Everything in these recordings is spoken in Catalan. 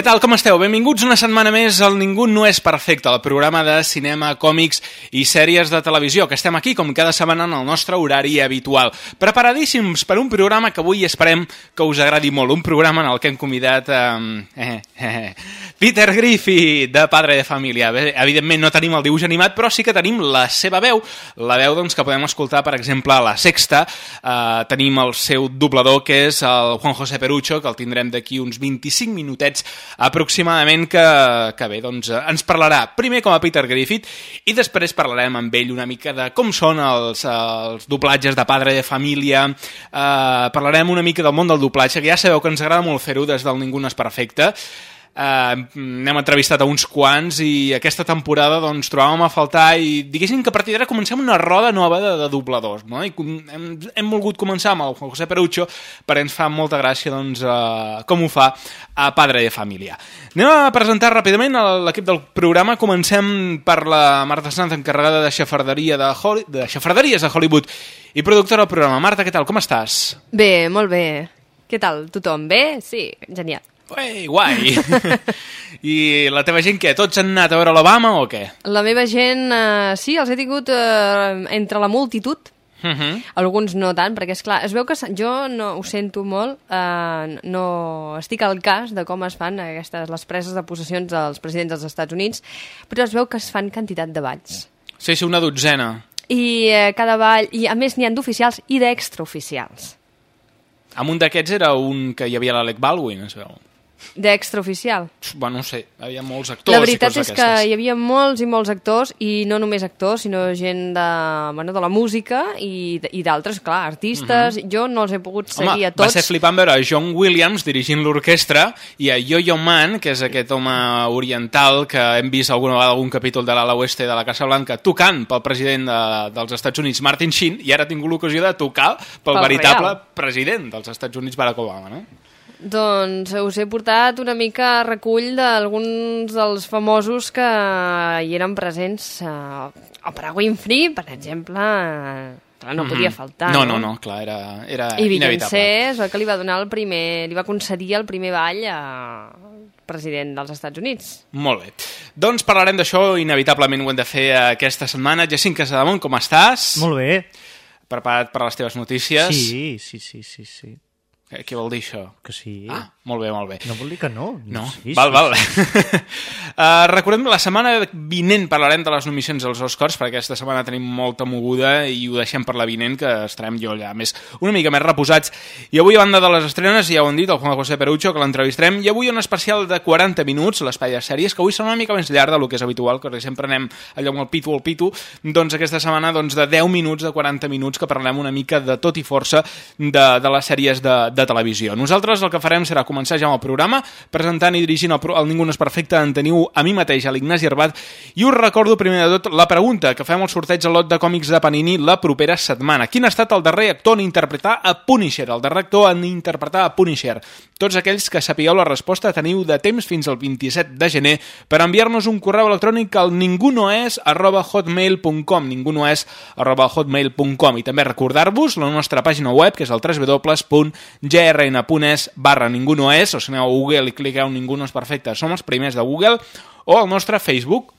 Què tal, com esteu? Benvinguts una setmana més al Ningú no és perfecte, el programa de cinema, còmics i sèries de televisió, que estem aquí com cada setmana en el nostre horari habitual. Preparadíssims per un programa que avui esperem que us agradi molt, un programa en el que hem convidat eh, eh, eh, Peter Griffith, de Padre de Família. Evidentment no tenim el dibuix animat, però sí que tenim la seva veu, la veu doncs, que podem escoltar, per exemple, a La Sexta. Eh, tenim el seu doblador, que és el Juan José Perucho, que el tindrem d'aquí uns 25 minutets aproximadament que, que bé, doncs, ens parlarà primer com a Peter Griffith i després parlarem amb ell una mica de com són els, els doblatges de padre de família, eh, parlarem una mica del món del doblatge, que ja sabeu que ens agrada molt fer-ho des del Ningú no és perfecte, Uh, n'hem entrevistat a uns quants i aquesta temporada doncs trobàvem a faltar i diguéssim que a partir d'ara comencem una roda nova de, de dobladors no? i hem, hem volgut començar amb el José Perucho perquè ens fa molta gràcia doncs, uh, com ho fa a Padre de Família anem a presentar ràpidament l'equip del programa comencem per la Marta Sanz encarregada de xafarderia de, Holly, de xafarderies de Hollywood i productora del programa Marta, què tal? Com estàs? Bé, molt bé. Què tal? Tothom bé? Sí, genial. Ei, guai! I la teva gent què? Tots han anat a veure l'Obama o què? La meva gent, eh, sí, els he tingut eh, entre la multitud, Uh -huh. alguns no tant, perquè és clar, es veu que jo no ho sento molt, eh, no estic al cas de com es fan aquestes, les preses de possessions dels presidents dels Estats Units, però es veu que es fan quantitat de balls. Sí, sí, una dotzena. I eh, cada ball, i a més n'hi han d'oficials i d'extraoficials. Amb un d'aquests era un que hi havia l'Alec Baldwin, es veu. D'extraoficial. Bueno, no sé, hi havia molts actors La veritat i és que hi havia molts i molts actors, i no només actors, sinó gent de, bueno, de la música i, i d'altres, clar, artistes. Jo no els he pogut seguir Mhm. Home, a tots. va ser flipant veure a John Williams dirigint l'orquestra i a Yo-Yo Man, que és aquest home oriental que hem vist alguna vegada algun capítol de l'ala oeste de la Casa Blanca, tocant pel president de, dels Estats Units, Martin Sheen, i ara ha tingut l'ocasió de tocar pel, Pel veritable real. president dels Estats Units, Barack Obama, no? Doncs us he portat una mica recull d'alguns dels famosos que hi eren presents. Uh, Oprah Winfrey, per exemple, eh, clar, no podia faltar. Mhm. No, no, no, clar, era, era I inevitable. Beyoncé és el que li va donar el primer... li va concedir el primer ball al president dels Estats Units. Molt bé. Doncs parlarem d'això, inevitablement ho hem de fer aquesta setmana. Jacint Casademont, com estàs? Molt bé. Preparat per les teves notícies? Sí, sí, sí, sí, sí. Què vol dir això? Que sí. Ah, molt bé, molt bé. No vol dir que no. No? Sí, val, val. sí. uh, recordem, la setmana vinent parlarem de les nominacions als Oscars, perquè aquesta setmana tenim molta moguda i ho deixem per la vinent, que estarem jo allà més, una mica més reposats. I avui, a banda de les estrenes, ja ho han dit, el Juan José Perucho, que l'entrevistarem, i avui un especial de 40 minuts, l'espai de sèries, que avui serà una mica més llarg del que és habitual, que sempre anem allò amb el pitu al pitu, doncs aquesta setmana doncs, de 10 minuts, de 40 minuts, que parlem una mica de tot i força de, de les sèries de, de televisió. Nosaltres el que farem serà començar ja amb el programa, presentant i dirigint el, el Ningú no és perfecte, en teniu a mi mateix, a l'Ignasi Herbat, i us recordo primer de tot la pregunta, que fem el sorteig a lot de còmics de Panini la propera setmana. Quin ha estat el darrer actor en interpretar a Punisher? El darrer actor en interpretar a Punisher. Tots aquells que sapigueu la resposta teniu de temps fins al 27 de gener per enviar-nos un correu electrònic al ningunoes arroba hotmail.com ningunoes arroba hotmail.com i també recordar-vos la nostra pàgina web que és el www.grn.es barra ningunoes o si aneu a Google i cliqueu Ningú no és perfecte som els primers de Google o al nostre Facebook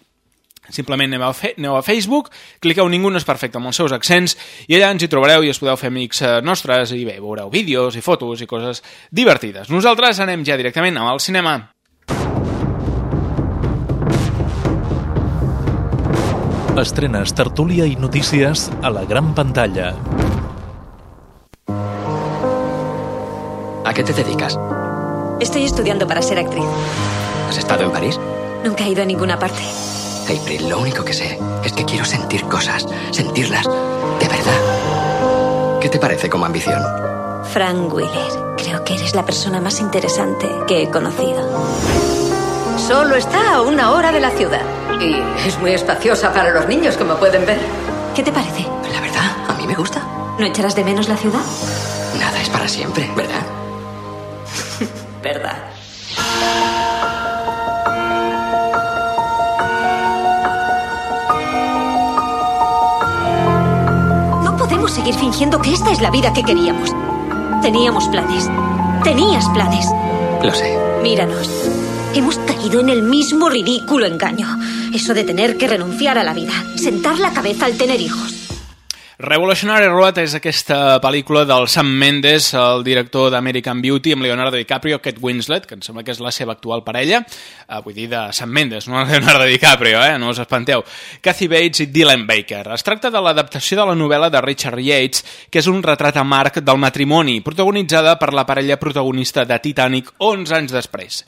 Simplement aneu a, fe aneu a Facebook, cliqueu Ningú no és perfecte amb els seus accents i allà ens hi trobareu i us podeu fer amics eh, nostres i bé, veureu vídeos i fotos i coses divertides. Nosaltres anem ja directament al cinema. Estrenes, tertúlia i notícies a la gran pantalla. ¿A qué te dedicas? Estoy estudiando para ser actriz. ¿Has estado en París? Nunca he ido a ninguna parte. April, lo único que sé es que quiero sentir cosas, sentirlas de verdad. ¿Qué te parece como ambición? Frank Wheeler, creo que eres la persona más interesante que he conocido. Solo está a una hora de la ciudad. Y es muy espaciosa para los niños, como pueden ver. ¿Qué te parece? La verdad, a mí me gusta. ¿No echarás de menos la ciudad? Nada es para siempre, ¿verdad? ¿Verdad? Que esta es la vida que queríamos. Teníamos planes. Tenías planes. Lo sé. Míranos. Hemos caído en el mismo ridículo engaño. Eso de tener que renunciar a la vida. Sentar la cabeza al tener hijos. Revolutionary Road és aquesta pel·lícula del Sam Mendes, el director d'American Beauty, amb Leonardo DiCaprio, Kate Winslet, que em sembla que és la seva actual parella, uh, vull dir de Sam Mendes, no Leonardo DiCaprio, eh? no us espanteu, Kathy Bates i Dylan Baker. Es tracta de l'adaptació de la novel·la de Richard Yates, que és un retrat a marc del matrimoni, protagonitzada per la parella protagonista de Titanic 11 anys després.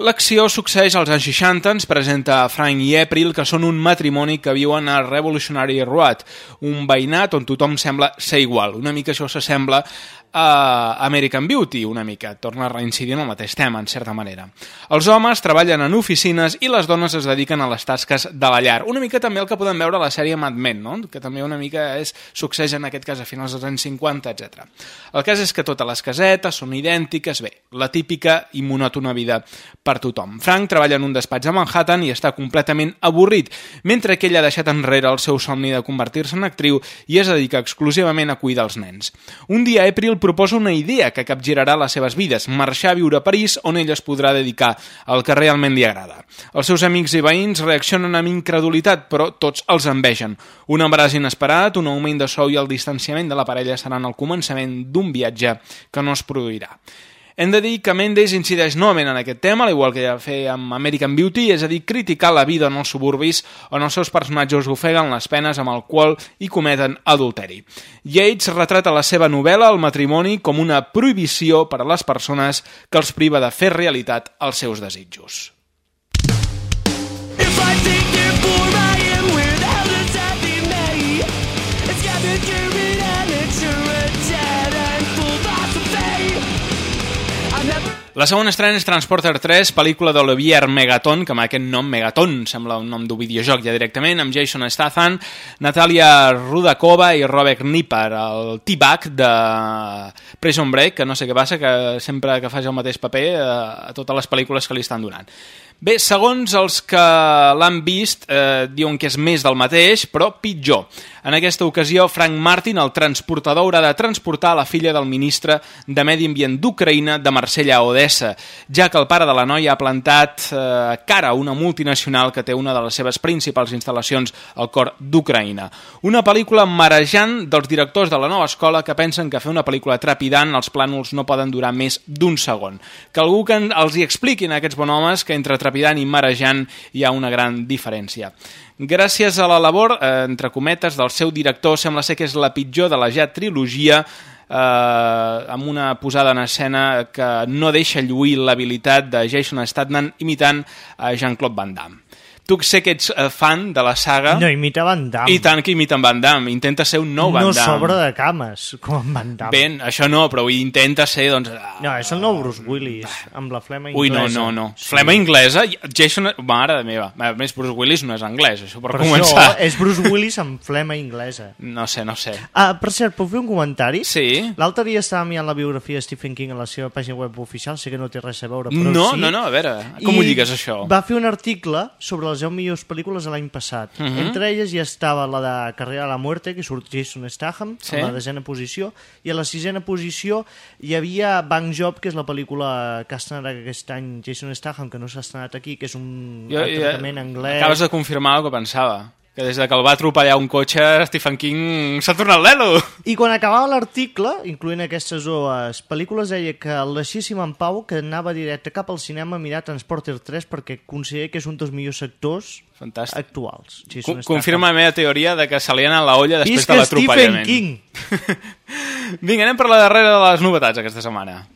L'acció succeeix als anys 60, ens presenta Frank i April, que són un matrimoni que viuen a Revolutionary Road, un veïnat on tothom sembla ser igual. Una mica això s'assembla a American Beauty, una mica. Torna a reincidir en el mateix tema, en certa manera. Els homes treballen en oficines i les dones es dediquen a les tasques de la llar. Una mica també el que podem veure a la sèrie Mad Men, no? que també una mica és, succeeix en aquest cas a finals dels anys 50, etc. El cas és que totes les casetes són idèntiques, bé, la típica i monòtona vida per tothom. Frank treballa en un despatx a Manhattan i està completament avorrit, mentre que ell ha deixat enrere el seu somni de convertir-se en actriu i es dedica exclusivament a cuidar els nens. Un dia April proposa una idea que capgirarà les seves vides, marxar a viure a París on ell es podrà dedicar al que realment li agrada. Els seus amics i veïns reaccionen amb incredulitat, però tots els envegen. Un embaràs inesperat, un augment de sou i el distanciament de la parella seran el començament d'un viatge que no es produirà. Hem de dir que Mendes incideix novament en aquest tema, al igual que ja fer amb American Beauty, és a dir, criticar la vida en els suburbis on els seus personatges ofeguen les penes amb alcohol i cometen adulteri. Yates retrata la seva novel·la, El matrimoni, com una prohibició per a les persones que els priva de fer realitat els seus desitjos. La segona estrena és Transporter 3, pel·lícula d'Olivier Megaton, que amb aquest nom, Megaton, sembla un nom d'un videojoc ja directament, amb Jason Statham, Natalia Rudakova i Robert Nipper, el T-Bag de Prison Break, que no sé què passa, que sempre que faci el mateix paper eh, a totes les pel·lícules que li estan donant. Bé, segons els que l'han vist, eh, diuen que és més del mateix, però pitjor. En aquesta ocasió, Frank Martin, el transportador, haurà de transportar la filla del ministre de Medi Ambient d'Ucraïna de Marsella a Odessa, ja que el pare de la noia ha plantat eh, cara a una multinacional que té una de les seves principals instal·lacions al cor d'Ucraïna. Una pel·lícula marejant dels directors de la nova escola que pensen que fer una pel·lícula trepidant els plànols no poden durar més d'un segon. Que algú que els hi expliquin a aquests bonhomes que entre trepidant i marejant hi ha una gran diferència. Gràcies a la labor, eh, entre cometes, del seu director, sembla ser que és la pitjor de la ja trilogia, eh, amb una posada en escena que no deixa lluir l'habilitat de Jason Statham imitant a Jean-Claude Van Damme. Tu sé que ets eh, fan de la saga... No imita Van Damme. I tant que imita Van Damme. Intenta ser un nou Van no Damme. sobre de cames, com en Van Damme. Ben, això no, però intenta ser, doncs... No, és el nou Bruce Willis, amb la flema Ui, inglesa. no, no, no. Sí. Flema inglesa? Jason... Mare de meva. A més, Bruce Willis no és anglès, això per, Per començar. això és Bruce Willis amb flema inglesa. No sé, no sé. Ah, per cert, puc fer un comentari? Sí. L'altre dia estava mirant la biografia de Stephen King a la seva pàgina web oficial, sé que no té res a veure, però No, sí. no, no, a veure, com I ho lligues, això? Va fer un article sobre les 10 millors pel·lícules de l'any passat. Uh Mhm. -huh. Entre elles ja estava la de Carrera a la Muerte, que surt Jason Statham, Sí. a la desena posició, i a la sisena posició hi havia Bang Job, que és la pel·lícula que ha estrenat aquest any Jason Statham, que no s'ha estrenat aquí, que és un Jo, jo, tractament anglès. Acabes de confirmar el que pensava. Que des de que el va atropellar un cotxe, Stephen King s'ha tornat l'elo. I quan acabava l'article, incloent aquestes dues pel·lícules, deia que el deixíssim en pau, que anava directe cap al cinema a mirar Transporter 3 perquè considera que és un dels millors sectors Fantàstic. actuals. Sí, Co confirma la meva teoria de que se li anat la olla després Visca de l'atropellament. Stephen King! Vinga, anem per la darrera de les novetats aquesta setmana.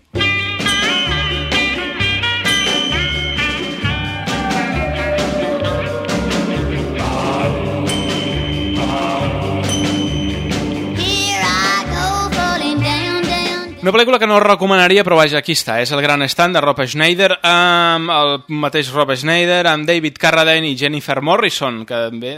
Una pel·lícula que no recomanaria, però vaja, aquí està. És el gran estant de Rob Schneider, amb el mateix Rob Schneider, amb David Carradine i Jennifer Morrison, que bé,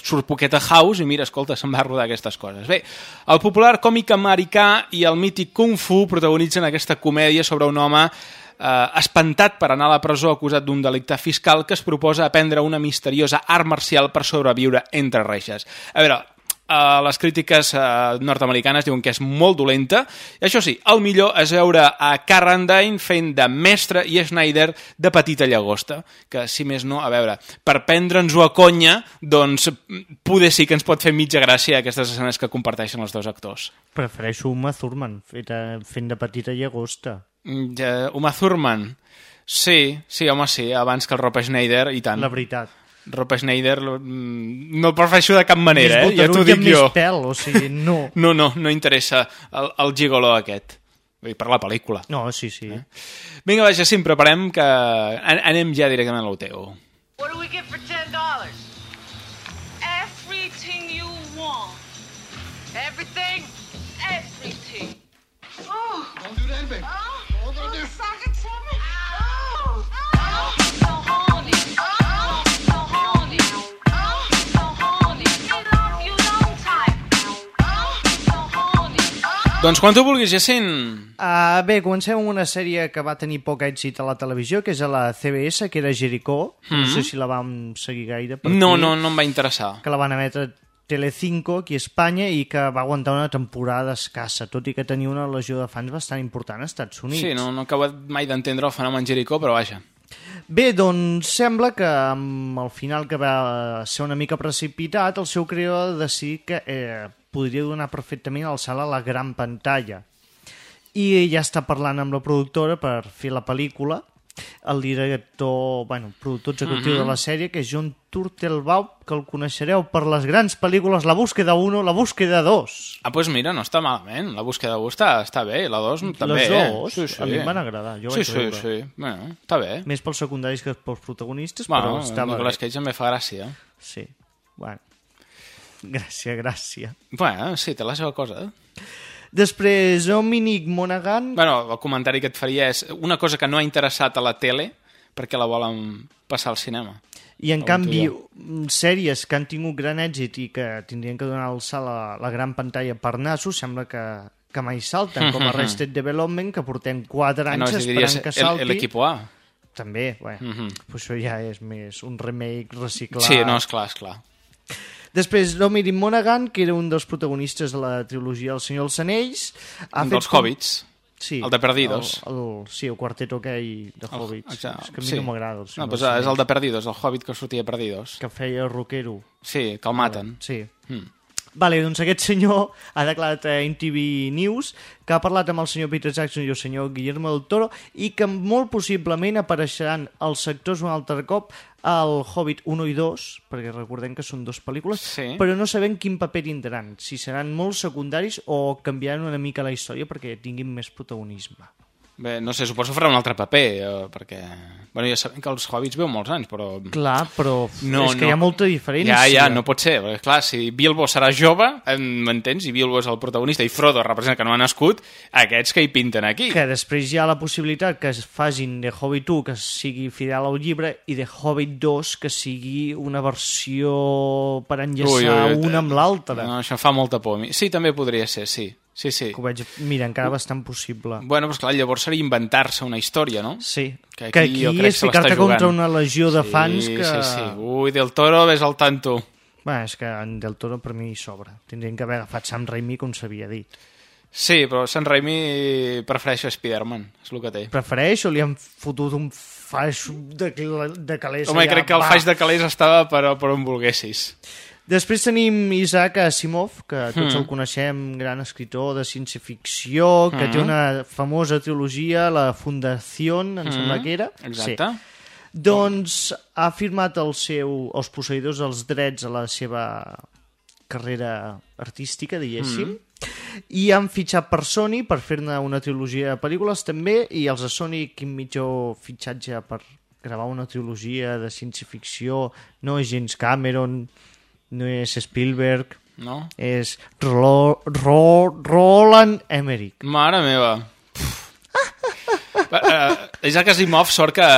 surt poqueta House i mira, escolta, se'n va rodar aquestes coses. Bé, el popular còmic americà i el mític Kung Fu protagonitzen aquesta comèdia sobre un home eh, espantat per anar a la presó acusat d'un delicte fiscal que es proposa aprendre una misteriosa art marcial per sobreviure entre reixes. A veure, Uh, les crítiques uh, nord-americanes diuen que és molt dolenta. I això sí, el millor és veure a Carradine fent de mestre i Schneider de petita llagosta. Que, si més no, a veure, per prendre'ns-ho a conya, doncs poder sí que ens pot fer mitja gràcia aquestes escenes que comparteixen els dos actors. Prefereixo Uma Thurman fent de petita llagosta. Ja, Uma Thurman, sí, sí, home, sí, abans que el Rob Schneider, i tant. La veritat. Rob Schneider mm, no el prefereixo de cap manera, eh? Ja t'ho dic jo. pèl, o sigui, no. No, no, no interessa el, el gigolo aquest. Vull dir, per la pel·lícula. No, sí, sí. Eh? Vinga, va, Jacint, preparem que an anem ja directament a lo teu. What do we get for ten dollars? Everything you want. Everything? Everything. Oh. Don't do that, baby. Oh, Doncs quan tu vulguis, Jacint. Uh, bé, comencem amb una sèrie que va tenir poc èxit a la televisió, que és a la CBS, que era Jericó. No Mhm. sé si la vam seguir gaire. Per No, aquí, no, no em va interessar. Que la van emetre Telecinco aquí a Espanya i que va aguantar una temporada escassa, tot i que tenia una legió de fans bastant important als Estats Units. Sí, no, no acabo mai d'entendre el fenomen Jericó, però vaja. Bé, doncs sembla que amb el final que va ser una mica precipitat, el seu creador decidí que eh, podria donar perfectament el salt a la gran pantalla. I ja està parlant amb la productora per fer la pel·lícula, el director, bueno, productor executiu Mhm. de la sèrie, que és John Turtelbaum, que el coneixereu per les grans pel·lícules La búsqueda 1, La búsqueda 2. Ah, doncs mira, no està malament. La búsqueda 1 està, està bé, la 2 també. Les dos, eh? Sí, sí. a mi em van agradar, jo sí, sí, veure. sí. Bueno, està bé. Més pels secundaris que pels protagonistes, Bueno, però estava Nicolas bé. Cage em fa gràcia. Sí, bueno. Gràcia, gràcia. Bueno, sí, té la seva cosa. Després, Dominic Monaghan... Bueno, el comentari que et faria és una cosa que no ha interessat a la tele perquè la volen passar al cinema. I en canvi, mm, sèries que han tingut gran èxit i que tindrien que donar el salt a la, gran pantalla per nassos, sembla que, que mai salten, com Arrested Development, que portem 4 anys no, si esperant que el- salti. l'equipo A. També, bueno, Mhm. pues això ja és més un remake reciclat. Sí, no, és clar, és clar. Després, Dominic Monaghan, que era un dels protagonistes de la trilogia El senyor dels anells. ha Un fet dels com- Hobbits. Sí, El de Perdidos. El, el, sí, el quarteto aquell de El- Hobbits. exacte, és que a mi sí. no m'agrada. el Senyor No, doncs és el de. Perdidos, el Hobbit que sortia a Perdidos. Que feia rockero. Sí, que el maten. Sí. Mm. Vale, doncs aquest senyor ha declarat a NTV News que ha parlat amb el senyor Peter Jackson i el senyor Guillermo del Toro i que molt possiblement apareixeran els sectors un altre cop al Hobbit 1 i 2, perquè recordem que són dues pel·lícules, Sí. però no sabem quin paper tindran, si seran molt secundaris o canviaran una mica la història perquè tinguin més protagonisme. Bé, no sé, suposo que farà un altre paper, eh, perquè... Bueno, ja sabem que els Hobbits veuen molts anys, però... Clar, però No, és que no. hi ha molta diferència. Ja, ja, no pot ser, perquè clar, si Bilbo serà jove, m'entens? I Bilbo és el protagonista i Frodo representa que no ha nascut, aquests que hi pinten aquí? Que després hi ha la possibilitat que es facin de Hobbit 1 que sigui fidel al llibre i de Hobbit 2 que sigui una versió per enllaçar una amb l'altra. No, això fa molta por a mi. Sí, també podria ser, sí. Sí, sí. Que ho veig, mira, encara bastant possible. Bueno, doncs clar, llavors seria inventar-se una història, no? Sí. Que Que aquí, jo aquí crec és ficar-te contra una legió de sí, fans que... Sí, sí. Ui, Del Toro, ves al tanto. Bueno, és que en Del Toro per mi hi sobra. Tindrien que haver agafat Sam Raimi com s'havia dit. Sí, però Sam Raimi prefereix Spider-Man, és el que té. Prefereix o li han fotut un faix de, de calés Home, allà? crec que el Va. faix de calés estava per, per on volguessis. Després tenim Isaac Asimov, que tots Mm. el coneixem, gran escritor de ciència-ficció, que Mm. té una famosa trilogia, La Fundació, em Mm. sembla que era. Exacte. Sí. Doncs ha firmat el seu, els posseïdors dels drets a la seva carrera artística, diguéssim, Mm. i han fitxat per Sony per fer-ne una trilogia de pel·lícules també, i els de Sony, quin mitjor fitxatge per gravar una trilogia de ciència-ficció, no és James Cameron, no és Spielberg, No? és Ro Ro Roland Emmerich. Mare meva. uh, Isaac Asimov, sort que...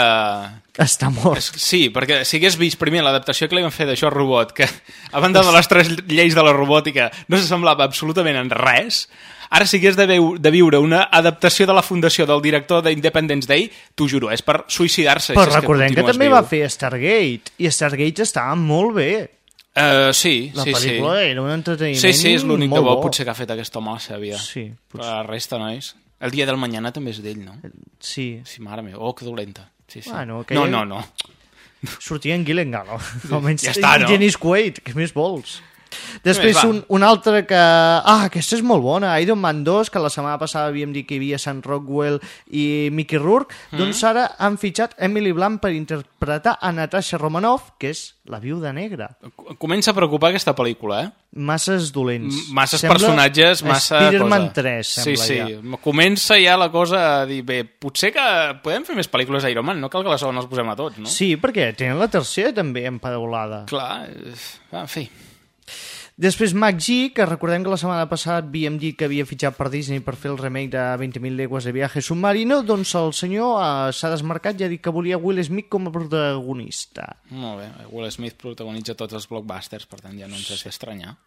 Està mort. Sí, perquè si hagués vist primer l'adaptació que li van fer d'això robot, que a banda de les tres lleis de la robòtica no s'assemblava absolutament en res, ara si hagués de, veu, de viure una adaptació de la fundació del director d'Independence Day, t'ho juro, és per suïcidar-se. Però si recordem que, continues també viu. va fer Stargate, i Stargate estava molt bé. Uh, sí, La sí, pel·lícula sí. era un entreteniment Sí, sí, és l'únic de bo, bo. potser que ha fet aquest home a la seva vida. Sí, Però la resta, nois... El dia del mañana també és d'ell, no? Sí. Sí, mare meva. Oh, que dolenta. Sí, sí. Bueno, que no, no, no. Sortia en Gyllenhaal, almenys. Ja està, no? Dennis Quaid, què més vols? Després un, un altre que... Ah, aquesta és molt bona, Iron Man 2, que la setmana passada havíem dit que hi havia Sam Rockwell i Mickey Rourke, Mm. doncs ara han fitxat Emily Blunt per interpretar a Natasha Romanoff, que és la viuda negra. Comença a preocupar aquesta pel·lícula, eh? Masses dolents. M- Masses Sembla personatges, massa Spider-Man cosa. 3, sí, sembla sí. ja. Comença ja la cosa a dir, bé, potser que podem fer més pel·lícules d'Iron Man, no cal que la segona els posem a tots, no? Sí, perquè tenen la tercera també empaulada. Clar, eh, en fi. Després Mac G, que recordem que la setmana passada havíem dit que havia fitxat per Disney per fer el remake de 20.000 legües de viaje submarino, doncs el senyor eh, s'ha desmarcat i ha dit que volia Will Smith com a protagonista. Molt bé, Will Smith protagonitza tots els blockbusters, per tant ja no ens has d'estranyar.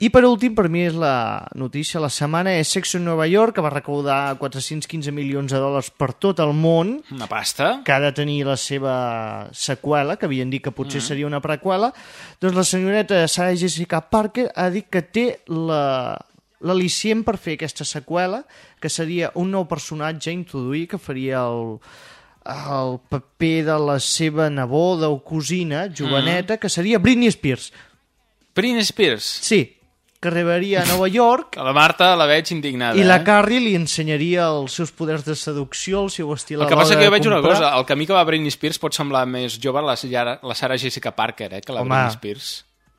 I per últim, per mi és la notícia de la setmana, és Sexo en Nova York, que va recaudar 415 milions de dòlars per tot el món, Una pasta? que ha de tenir la seva seqüela, que havien dit que potser Mhm. seria una preqüela, doncs la senyoreta Sarah Jessica Parker ha dit que té la l'al·licient per fer aquesta seqüela, que seria un nou personatge a introduir, que faria el, el paper de la seva neboda o cosina, joveneta, que seria Britney Spears. Britney Spears? Sí, que arribaria a Nova York Que la Marta la veig indignada. i la eh? Carrie li ensenyaria els seus poders de seducció, el seu estil El a que passa que jo veig una comprar. cosa, el camí que va Britney Spears pot semblar més jove la, la Sarah Jessica Parker, eh, que la Home, Britney Spears.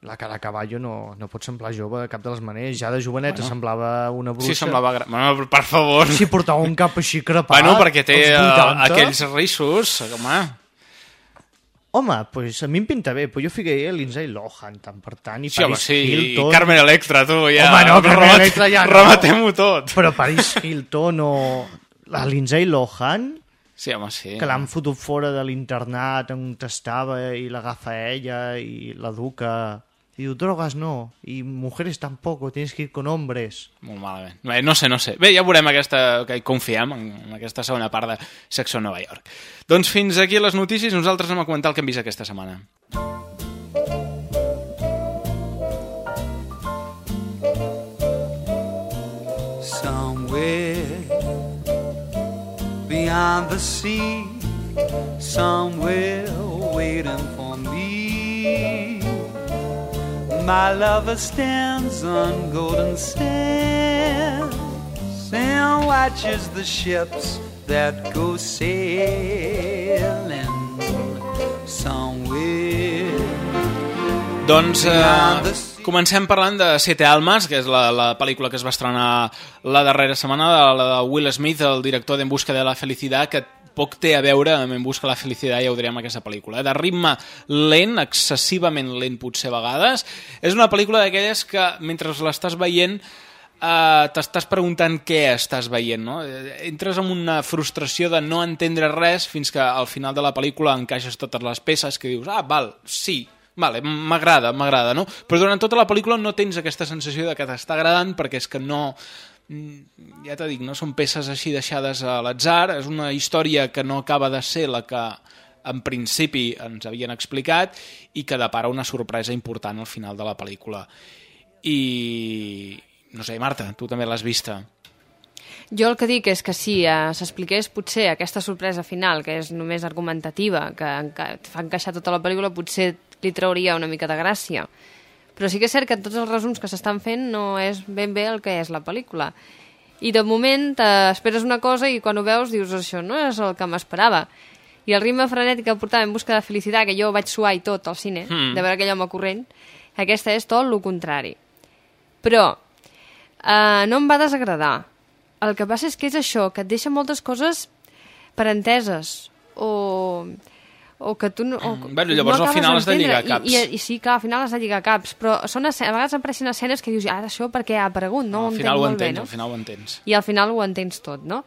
La cara a cavallo no, no pot semblar jove de cap de les maneres. Ja de joveneta Bueno. semblava una bruixa. Sí, semblava... Gra... Bueno, per favor. Si portava un cap així crepat. Bueno, perquè té 80. aquells rissos, home. Home, pues a mi em pinta bé, però jo ficaria Lindsay Lohan, tant per tant, i Sí, home, Paris sí, i Hilton... Carmen Electra, tu, ja. Home, no, Carmen remat- Electra ja no. Rematem-ho tot. Però Paris Hilton o la Lindsay Lohan, Sí, home, sí. que l'han fotut fora de l'internat on estava i l'agafa ella i l'educa... Diu, drogas no, i mujeres tampoco, tienes que ir con hombres. Molt malament. Bé, no sé, no sé. Bé, ja veurem aquesta, que hi confiem en, en aquesta segona part de Sexo Nova York. Doncs fins aquí les notícies, nosaltres anem a comentar el que hem vist aquesta setmana. Somewhere beyond the sea, somewhere waiting for me. My lover stands on golden sands and watches the ships that go sailing somewhere. Doncs eh, comencem parlant de Siete Almas, que és la, la pel·lícula que es va estrenar la darrera setmana, de, la de Will Smith, el director d'En busca de la felicitat, que poc té a veure amb En busca de la felicitat, ja ho direm, aquesta pel·lícula. eh? De ritme lent, excessivament lent potser a vegades. És una pel·lícula d'aquelles que, mentre l'estàs veient, Uh, t'estàs preguntant què estàs veient, no? Eh, Entres amb una frustració de no entendre res fins que al final de la pel·lícula encaixes totes les peces que dius, ah, val, sí, vale, m'agrada, m'agrada, no? Però durant tota la pel·lícula no tens aquesta sensació de que t'està agradant perquè és que no... mm, Ja t'ho dic, no són peces així deixades a l'atzar, és una història que no acaba de ser la que en principi ens havien explicat i que depara una sorpresa important al final de la pel·lícula. I... No sé, Marta, tu també l'has vista. Jo el que dic és que si eh, s'expliqués potser aquesta sorpresa final, que és només argumentativa, que enca fa encaixar tota la pel·lícula, potser li trauria una mica de gràcia. Però sí que és cert que tots els resums que s'estan fent no és ben bé el que és la pel·lícula. I de moment t'esperes una cosa i quan ho veus dius això no és el que m'esperava. I el ritme frenètic que portava en busca de felicitat, que jo vaig suar i tot al cine, Mm. de veure aquell home corrent, aquesta és tot el contrari. Però eh, no em va desagradar. El que passa és que és això, que et deixa moltes coses per enteses o, o que tu no... O, Mm, bueno, llavors al acabes final has de lligar caps. I, i, I sí, clar, al final has de lligar caps, però són escenes, a vegades apareixen escenes que dius, ara això per què ha aparegut? No, ho al final ho bé, entens, no? al final ho entens. i al final ho entens tot, no?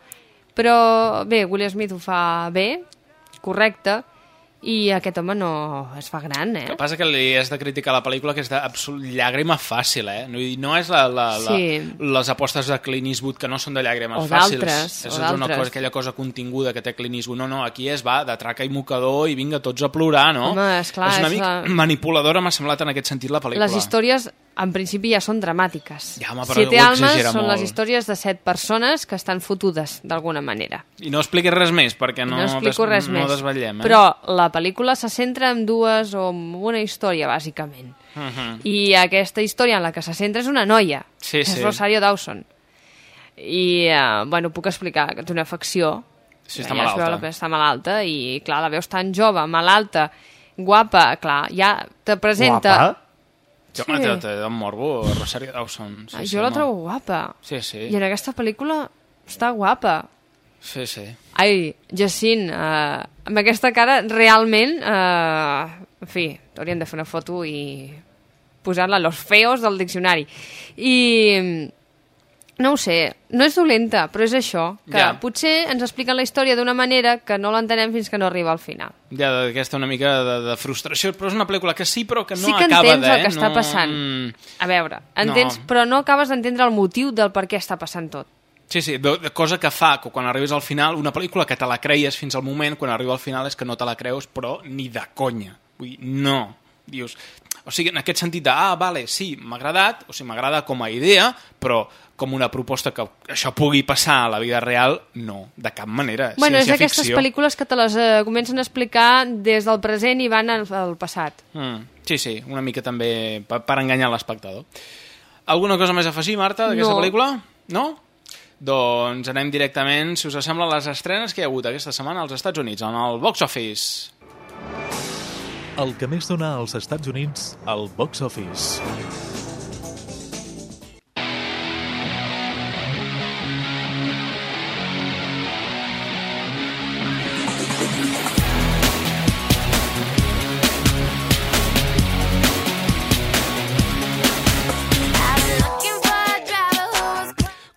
Però bé, Will Smith ho fa bé, correcte, i aquest home no es fa gran, eh? El que passa que li has de criticar la pel·lícula que és de absolut llàgrima fàcil, eh? No, no és la, la, la, Sí. les apostes de Clint Eastwood que no són de llàgrimes O fàcils. d'altres, o És una cosa, aquella cosa continguda que té Clint Eastwood. No, no, aquí es va de traca i mocador i vinga tots a plorar, no? Home, esclar, és una és mica la- manipuladora, m'ha semblat en aquest sentit la pel·lícula. Les històries, en principi, ja són dramàtiques. Ja, home, però Siete almes exagera són molt. les històries de set persones que estan fotudes, d'alguna manera. I no expliquis res més, perquè no, no explico res no més. desvetllem, eh? Però la pel·lícula se centra en dues o en una història, bàsicament. Uh -huh. I aquesta història en la que se centra és una noia, Sí, és sí. Rosario Dawson. I, eh, bueno, puc explicar que té una afecció. Sí, està Ja veu malalta. la- està malalta i, clar, la veus tan jove, malalta, guapa, clar, ja te presenta... Guapa? Jo, Sí. home, té, té de morbo, Rosario Dawson. Sí, Ah, sí, jo la home. trobo guapa. Sí, sí. I en aquesta pel·lícula està guapa. Sí, sí. Ai, Jacint, uh, amb aquesta cara realment, uh, en fi, t'haurien de fer una foto i posar-la a los feos del diccionari. I no ho sé, no és dolenta, però és això, que Ja. potser ens expliquen la història d'una manera que no l'entenem fins que no arriba al final. Ja, d'aquesta una mica de, de frustració, però és una pel·lícula que sí, però que no sí que acaba entens de... el que està no... passant. Mm, A veure, entens, No. però no acabes d'entendre el motiu del per què està passant tot. Sí, sí, cosa que fa que quan arribes al final, una pel·lícula que te la creies fins al moment, quan arriba al final és que no te la creus, però ni de conya. Vull dir, no. Dius, o sigui, en aquest sentit de, ah, vale, sí, m'ha agradat, o sigui, m'agrada com a idea, però com una proposta que això pugui passar a la vida real, no, de cap manera. Bueno, és d'aquestes pel·lícules que te les eh, comencen a explicar des del present i van al, al passat. Mm, sí, sí, una mica també per, per enganyar l'espectador. Alguna cosa més a afegir, Marta, d'aquesta No. pel·lícula? No? Doncs anem directament, si us sembla, les estrenes que hi ha hagut aquesta setmana als Estats Units, en el box office. El que més dona als Estats Units al box office.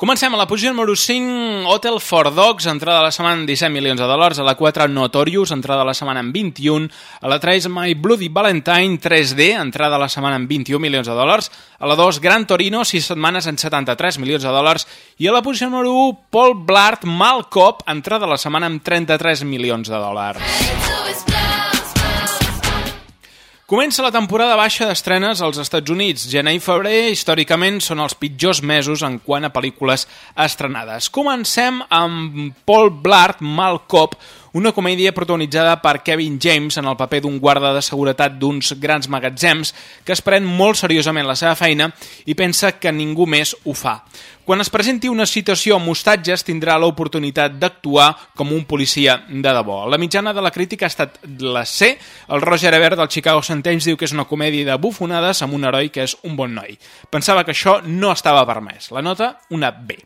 Comencem a la posició número 5, Hotel for Dogs, entrada a la setmana amb 17 milions de dòlars, a la 4 Notorious, entrada a la setmana amb 21, a la 3 My Bloody Valentine 3D, entrada a la setmana amb 21 milions de dòlars, a la 2 Gran Torino, 6 setmanes amb 73 milions de dòlars, i a la posició número 1 Paul Blart Mal Cop, entrada a la setmana amb 33 milions de dòlars. Comença la temporada baixa d'estrenes als Estats Units. Gener i febrer, històricament, són els pitjors mesos en quant a pel·lícules estrenades. Comencem amb Paul Blart, Mal Cop, una comèdia protagonitzada per Kevin James en el paper d'un guarda de seguretat d'uns grans magatzems que es pren molt seriosament la seva feina i pensa que ningú més ho fa. Quan es presenti una situació amb hostatges tindrà l'oportunitat d'actuar com un policia de debò. La mitjana de la crítica ha estat la C. El Roger Ebert del Chicago Sun-Times diu que és una comèdia de bufonades amb un heroi que és un bon noi. Pensava que això no estava permès. La nota, una B.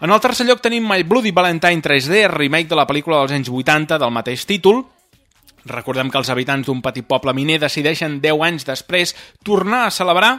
En el tercer lloc tenim My Bloody Valentine 3D, remake de la pel·lícula dels anys 80 del mateix títol, Recordem que els habitants d'un petit poble miner decideixen 10 anys després tornar a celebrar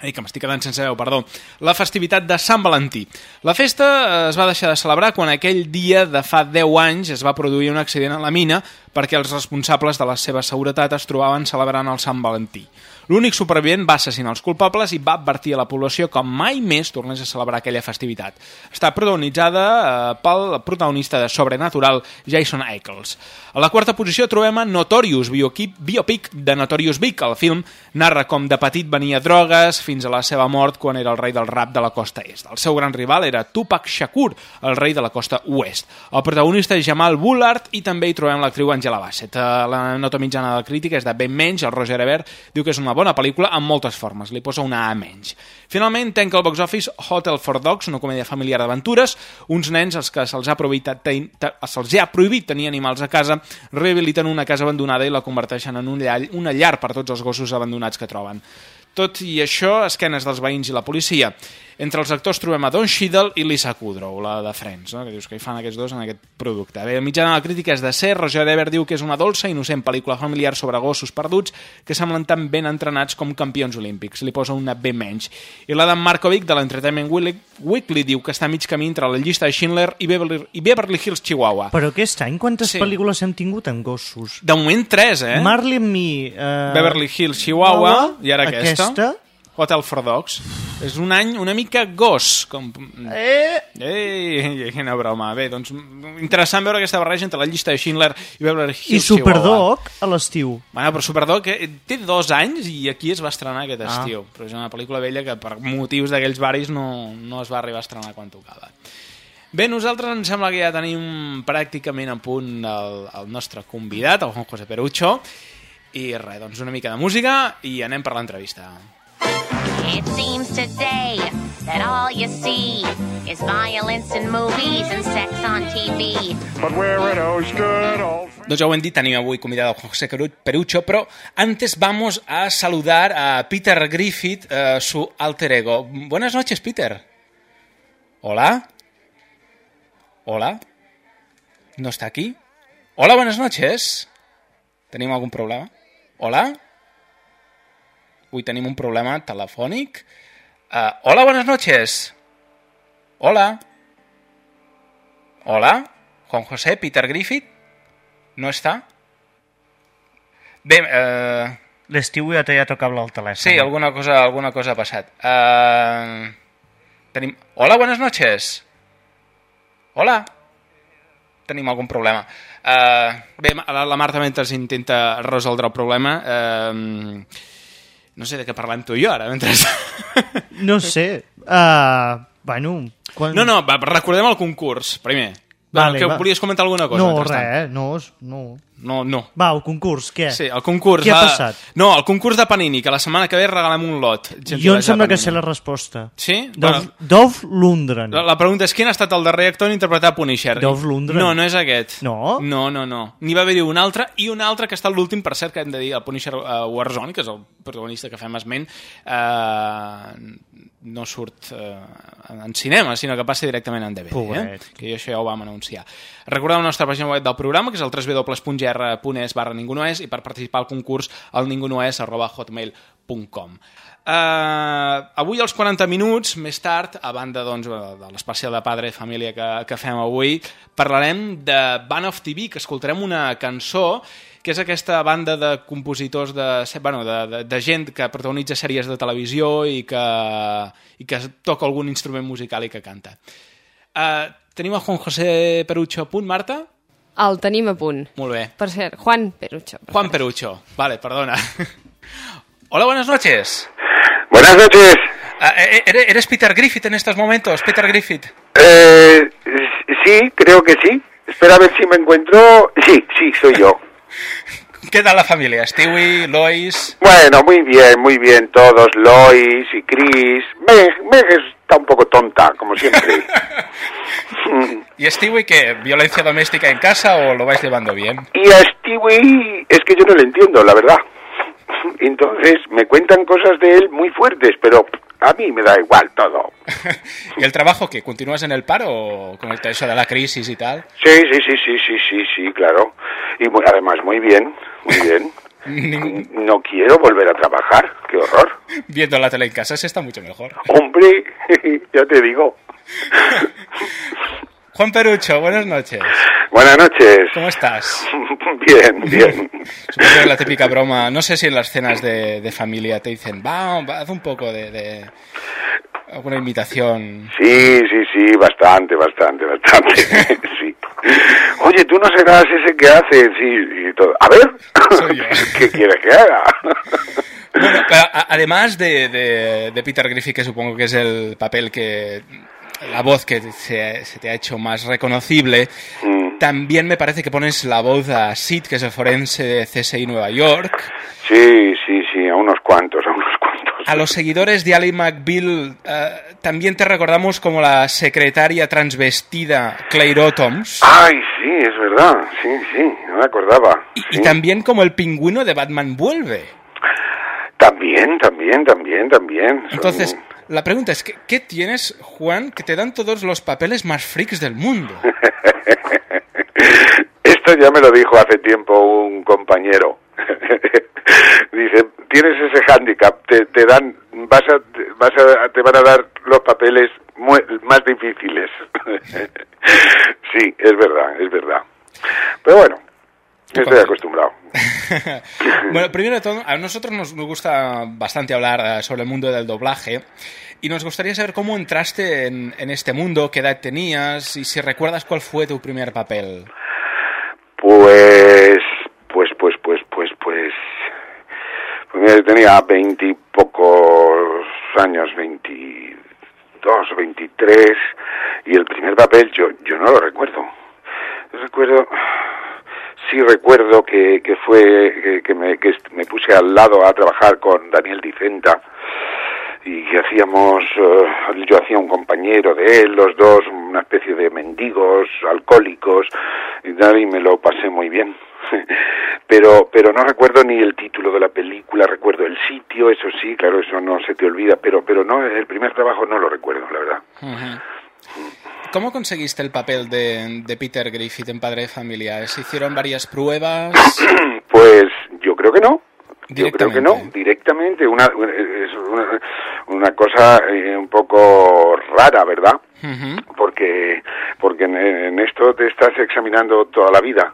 Ai, que m'estic quedant sense veu, perdó. La festivitat de Sant Valentí. La festa eh, es va deixar de celebrar quan aquell dia de fa 10 anys es va produir un accident a la mina perquè els responsables de la seva seguretat es trobaven celebrant el Sant Valentí. L'únic supervivent va assassinar els culpables i va advertir a la població que mai més tornés a celebrar aquella festivitat. Està protagonitzada eh, pel protagonista de Sobrenatural, Jason Ackles. A la quarta posició trobem a Notorious, bioquip, biopic de Notorious Big. El film narra com de petit venia drogues fins a la seva mort quan era el rei del rap de la costa est. El seu gran rival era Tupac Shakur, el rei de la costa oest. El protagonista és Jamal Bullard i també hi trobem l'actriu l'Àngela Bassett. Eh, La nota mitjana de la crítica és de ben menys, el Roger Ebert diu que és una bona pel·lícula amb moltes formes, li posa una A menys. Finalment, tanca el box office Hotel for Dogs, una comèdia familiar d'aventures. Uns nens als que se'ls ha, prohibit, ha prohibit tenir animals a casa rehabiliten una casa abandonada i la converteixen en un llar, una llar per tots els gossos abandonats que troben. Tot i això, esquenes dels veïns i la policia. Entre els actors trobem a Don Cheadle i Lisa Kudrow, la de Friends, no? que dius que hi fan aquests dos en aquest producte. Bé, el mitjà de la crítica és de ser, Roger Ebert diu que és una dolça, innocent pel·lícula familiar sobre gossos perduts que semblen tan ben entrenats com campions olímpics. Li posa una B menys. I l'Adam Markovic, de l'Entertainment Weekly, Weekly, diu que està a mig camí entre la llista de Schindler i Beverly, i Beverly Hills Chihuahua. Però aquest any quantes Sí. pel·lícules hem tingut amb gossos? De moment, tres, eh? Marley and Me... Eh... Beverly Hills, Chihuahua, i ara aquesta. Aquesta. Hotel for Dogs. És un any una mica gos. Com... Eh! Ei, quina broma. Bé, doncs interessant veure aquesta barreja entre la llista de Schindler i Beverly Hills I Chihuahua. Superdog a l'estiu. Bueno, però Superdog eh, té dos anys i aquí es va estrenar aquest Ah. estiu. Però és una pel·lícula vella que per motius d'aquells baris no, no es va arribar a estrenar quan tocava. Bé, nosaltres em sembla que ja tenim pràcticament a punt el, el nostre convidat, el Juan José Perucho, i res, doncs una mica de música i anem per l'entrevista. It seems today that all you see is violence in movies and sex on TV. But we're in those good old Doncs ho hem dit, tenim avui convidado a Juan José Peru- Perucho, pero antes vamos a saludar a Peter Griffith, eh, su alter ego. Buenas noches, Peter. Hola. Hola. ¿No está aquí? Hola, buenas noches. ¿Tenim algun problema? Hola. Uy, tenim un problema telefònic. Eh, hola, buenas noches. Hola. Hola. Juan José, Peter Griffith. No està? Bé, eh... L'estiu ja t'ha tocable el telèfon. Sí, alguna cosa, alguna cosa ha passat. Uh, tenim... Hola, buenas noches. Hola. Tenim algun problema. Uh, bé, la, la Marta mentre intenta resoldre el problema... Uh, no sé de què parlem tu i jo ara, mentre... No sé. Uh, bueno... Quan... No, no, va, recordem el concurs, primer. Vale, que va. volies comentar alguna cosa? No, res, no, és- no. No, no. Va, el concurs, què? Sí, el concurs. Què ha va... passat? No, el concurs de Panini, que la setmana que ve regalem un lot. Jo em sembla que sé la resposta. Sí? Dolph, Bueno. Dolph Lundgren. La, la pregunta és quin ha estat el darrer actor en interpretar Punisher? Dolph Lundgren. No, no és aquest. No? No, no, no. N'hi va haver-hi un altre, i un altre que està l'últim, per cert, que hem de dir, el Punisher uh, Warzone, que és el protagonista que fem esment, uh, no surt uh, en cinema, sinó que passa directament en DVD. Eh? Que això ja ho vam anunciar. Recordeu la nostra pàgina web del programa, que és el www.gr.es barra ningunoes, i per participar al concurs al ningunoes arroba hotmail.com. Uh, avui als 40 minuts, més tard, a banda doncs, de l'especial de Padre i Família que, que fem avui, parlarem de Band of TV, que escoltarem una cançó que és aquesta banda de compositors de, bueno, de, de, de gent que protagonitza sèries de televisió i que, i que toca algun instrument musical i que canta. Uh, tenim a Juan José Perucho a punt, Marta? El tenim a punt. Molt bé. Per cert, Juan Perucho. Juan Perucho. Vale, perdona. Hola, buenas noches. Buenas noches. ¿eres eres Peter Griffith en estos momentos? Peter Griffith. Eh, sí, creo que sí. Espera a ver si me encuentro. Sí, sí, soy yo. ¿Qué tal la familia? Stewie, Lois... Bueno, muy bien, muy bien todos. Lois y Chris. Meg, Meg está un poco tonta, como siempre. ¿Y Stewie qué? ¿Violencia doméstica en casa o lo vais llevando bien? y a Stewie es que yo no le entiendo, la verdad. Entonces me cuentan cosas de él muy fuertes, pero a mí me da igual todo. ¿Y el trabajo qué? ¿Continúas en el paro o con el eso de la crisis y tal? Sí, sí, sí, sí, sí, sí, sí, claro. Y muy- además muy bien, muy bien. No quiero volver a trabajar, qué horror. Viendo la tele en casa se está mucho mejor. Hombre, ya te digo. Juan Perucho, buenas noches. Buenas noches. ¿Cómo estás? Bien, bien. Supongo que es la típica broma. No sé si en las cenas de, de familia te dicen, va, va, haz un poco de, de- alguna imitación. Sí, sí, sí, bastante, bastante, bastante. Sí. Oye, tú no serás ese que hace, sí, y todo. A ver, ¿qué quieres que haga? Bueno, pero además de, de- de Peter Griffith, que supongo que es el papel que la voz que se, se te ha hecho más reconocible, Mm. también me parece que pones la voz a Sid, que es el forense de CSI Nueva York. Sí, sí, sí, a unos cuantos, a unos cuantos. A los seguidores de Ali McBeal eh, también te recordamos como la secretaria transvestida Claire Otoms. Ay, sí, es verdad, sí, sí, no me acordaba. Y también como el pingüino de Batman vuelve. También, también, también, también. Son- Entonces, la pregunta es, ¿qué, qué tienes, Juan, que te dan todos los papeles más freaks del mundo? Esto ya me lo dijo hace tiempo un compañero. Dice, tienes ese hándicap, te, te dan, vas a, vas a, te van a dar los papeles más difíciles. sí, es verdad, es verdad. Pero bueno, estoy acostumbrado. bueno, primero de todo, a nosotros nos gusta bastante hablar eh, sobre el mundo del doblaje y nos gustaría saber cómo entraste en, en este mundo, qué edad tenías y si recuerdas cuál fue tu primer papel. Pues, pues, pues, pues, pues, pues, pues tenía veintipocos años, veintidós veintitrés, y el primer papel yo, yo no lo recuerdo. Yo recuerdo, sí recuerdo que, que fue, que, me, que me puse al lado a trabajar con Daniel Dicenta, y que hacíamos, eh, yo hacía un compañero de él, los dos, una especie de mendigos, alcohólicos, y tal, y me lo pasé muy bien. pero, pero no recuerdo ni el título de la película, recuerdo el sitio, eso sí, claro, eso no se te olvida, pero, pero no, el primer trabajo no lo recuerdo, la verdad. ¿Cómo conseguiste el papel de, de Peter Griffith en Padre de Familia? ¿Se hicieron varias pruebas? Pues yo creo que no. Yo creo que no, directamente. Una, es una, una cosa eh, un poco rara, ¿verdad? Porque, porque en, en esto te estás examinando toda la vida.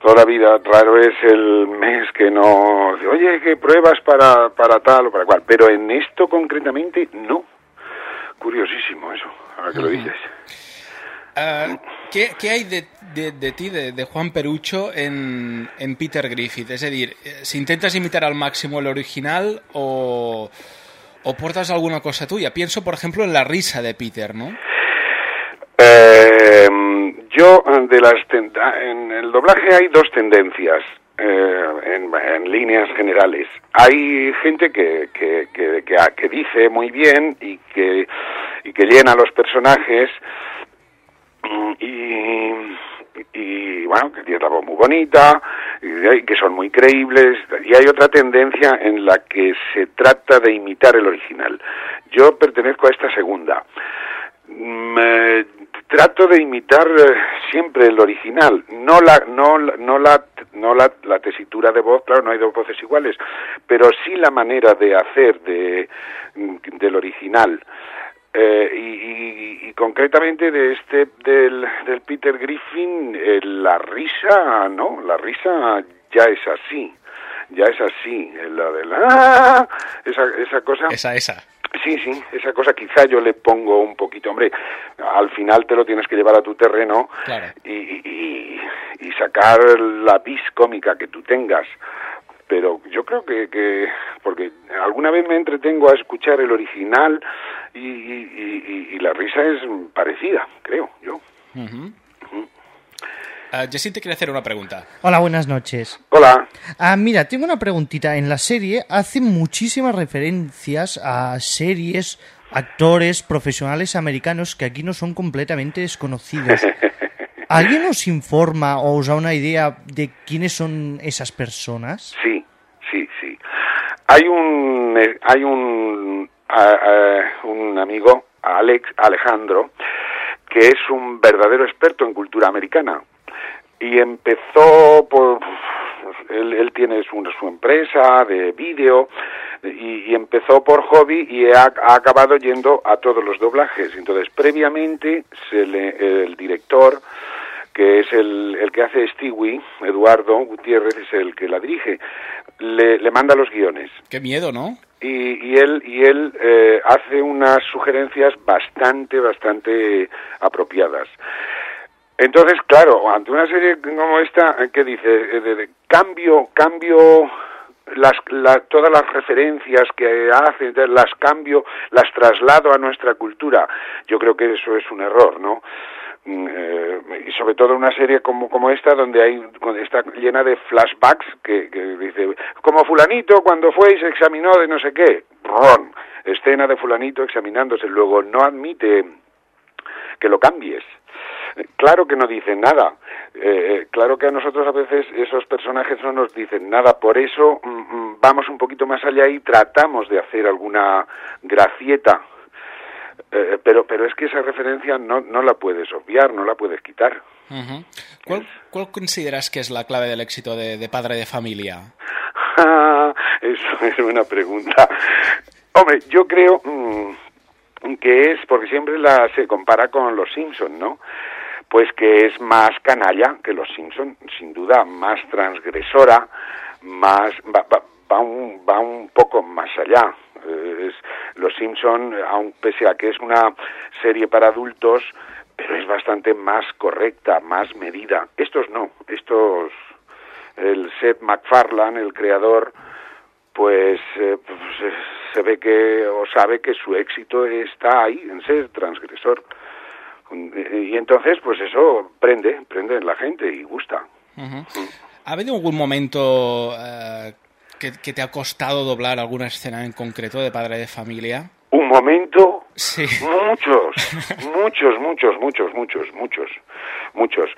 Toda la vida, raro es el mes que no... Oye, ¿qué pruebas para, para tal o para cual? Pero en esto concretamente, no. Curiosísimo eso, ahora que lo dices. Ah, ¿qué, qué hay de, de- de ti, de, de Juan Perucho, en, en Peter Griffith? Es decir, eh, si intentas imitar al máximo el original o, o portas alguna cosa tuya. Pienso, por ejemplo, en la risa de Peter, ¿no? Eh, yo, de las ten- en el doblaje hay dos tendencias. Eh, en, líneas generales. Hay gente que, que, que, que, dice muy bien y que, y que llena los personajes mm, y, y bueno, que tiene la voz muy bonita, y que son muy creíbles, y hay otra tendencia en la que se trata de imitar el original. Yo pertenezco a esta segunda. Mm, eh, trato de imitar eh, siempre el original, no la, no, no la, no la, la tesitura de voz, claro, no hay dos voces iguales, pero sí la manera de hacer de, mm, del original. Eh, y, y- y concretamente de este del, del Peter Griffin eh, la risa no la risa ya es así ya es así la de la esa, esa cosa Esa, esa. Sí, sí, esa cosa quizá yo le pongo un poquito, hombre, al final te lo tienes que llevar a tu terreno Claro. y, y, y sacar la vis cómica que tú tengas. Pero yo creo que, que, porque alguna vez me entretengo a escuchar el original y, y, la risa es parecida, creo yo. Ujú. Ah, Jessy te quiere hacer una pregunta. Hola, buenas noches. Hola. Ah, mira, tengo una preguntita. En la serie hacen muchísimas referencias a series, actores, profesionales americanos que aquí no son completamente desconocidos. ¿Alguien os informa o os da una idea de quiénes son esas personas? Sí, sí, sí. Hay un eh, hay un un amigo, Alex Alejandro, que es un verdadero experto en cultura americana y empezó por él, él tiene su, su empresa de vídeo y, y empezó por hobby y ha, ha acabado yendo a todos los doblajes. Entonces, previamente, se le- el director, que es el, el que hace Stewie, Eduardo Gutiérrez, es el que la dirige, le, le manda los guiones Qué miedo, ¿no? y, y él y él eh, hace unas sugerencias bastante bastante apropiadas entonces claro ante una serie como esta que dice Eh, cambio cambio las, la- todas las referencias que hacen, las cambio, las traslado a nuestra cultura. Yo creo que eso es un error, ¿no? Mm, eh, y sobre todo una serie como, como esta donde hay está llena de flashbacks que, que dice como fulanito cuando fue y se examinó de no sé qué ron escena de fulanito examinándose luego no admite que lo cambies claro que no dicen nada Eh, claro que a nosotros a veces esos personajes no nos dicen nada por eso mm, mm, vamos un poquito más allá y tratamos de hacer alguna gracieta Eh, pero pero es que esa referencia no, no la puedes obviar, no la puedes quitar. ¿Cuál, cuál consideras que es la clave del éxito de, de Padre de Familia? Eso es una pregunta. Hombre, yo creo mm, que es, porque siempre la se compara con los Simpson, ¿no? Pues que es más canalla que los Simpson, sin duda, más transgresora, más va, va, va un, va un poco más allá. Los Simpson, aun pese a que es una serie para adultos, pero es bastante más correcta, más medida. Estos no, estos el Seth MacFarlane, el creador, pues, eh, pues, se ve que o sabe que su éxito está ahí en ser transgresor. Y entonces, pues eso prende, prende en la gente y gusta. Ujú. ¿Ha habido algún momento eh, que, que te ha costado doblar alguna escena en concreto de Padre de Familia? Un momento, Sí. muchos, muchos, muchos, muchos, muchos, muchos, muchos,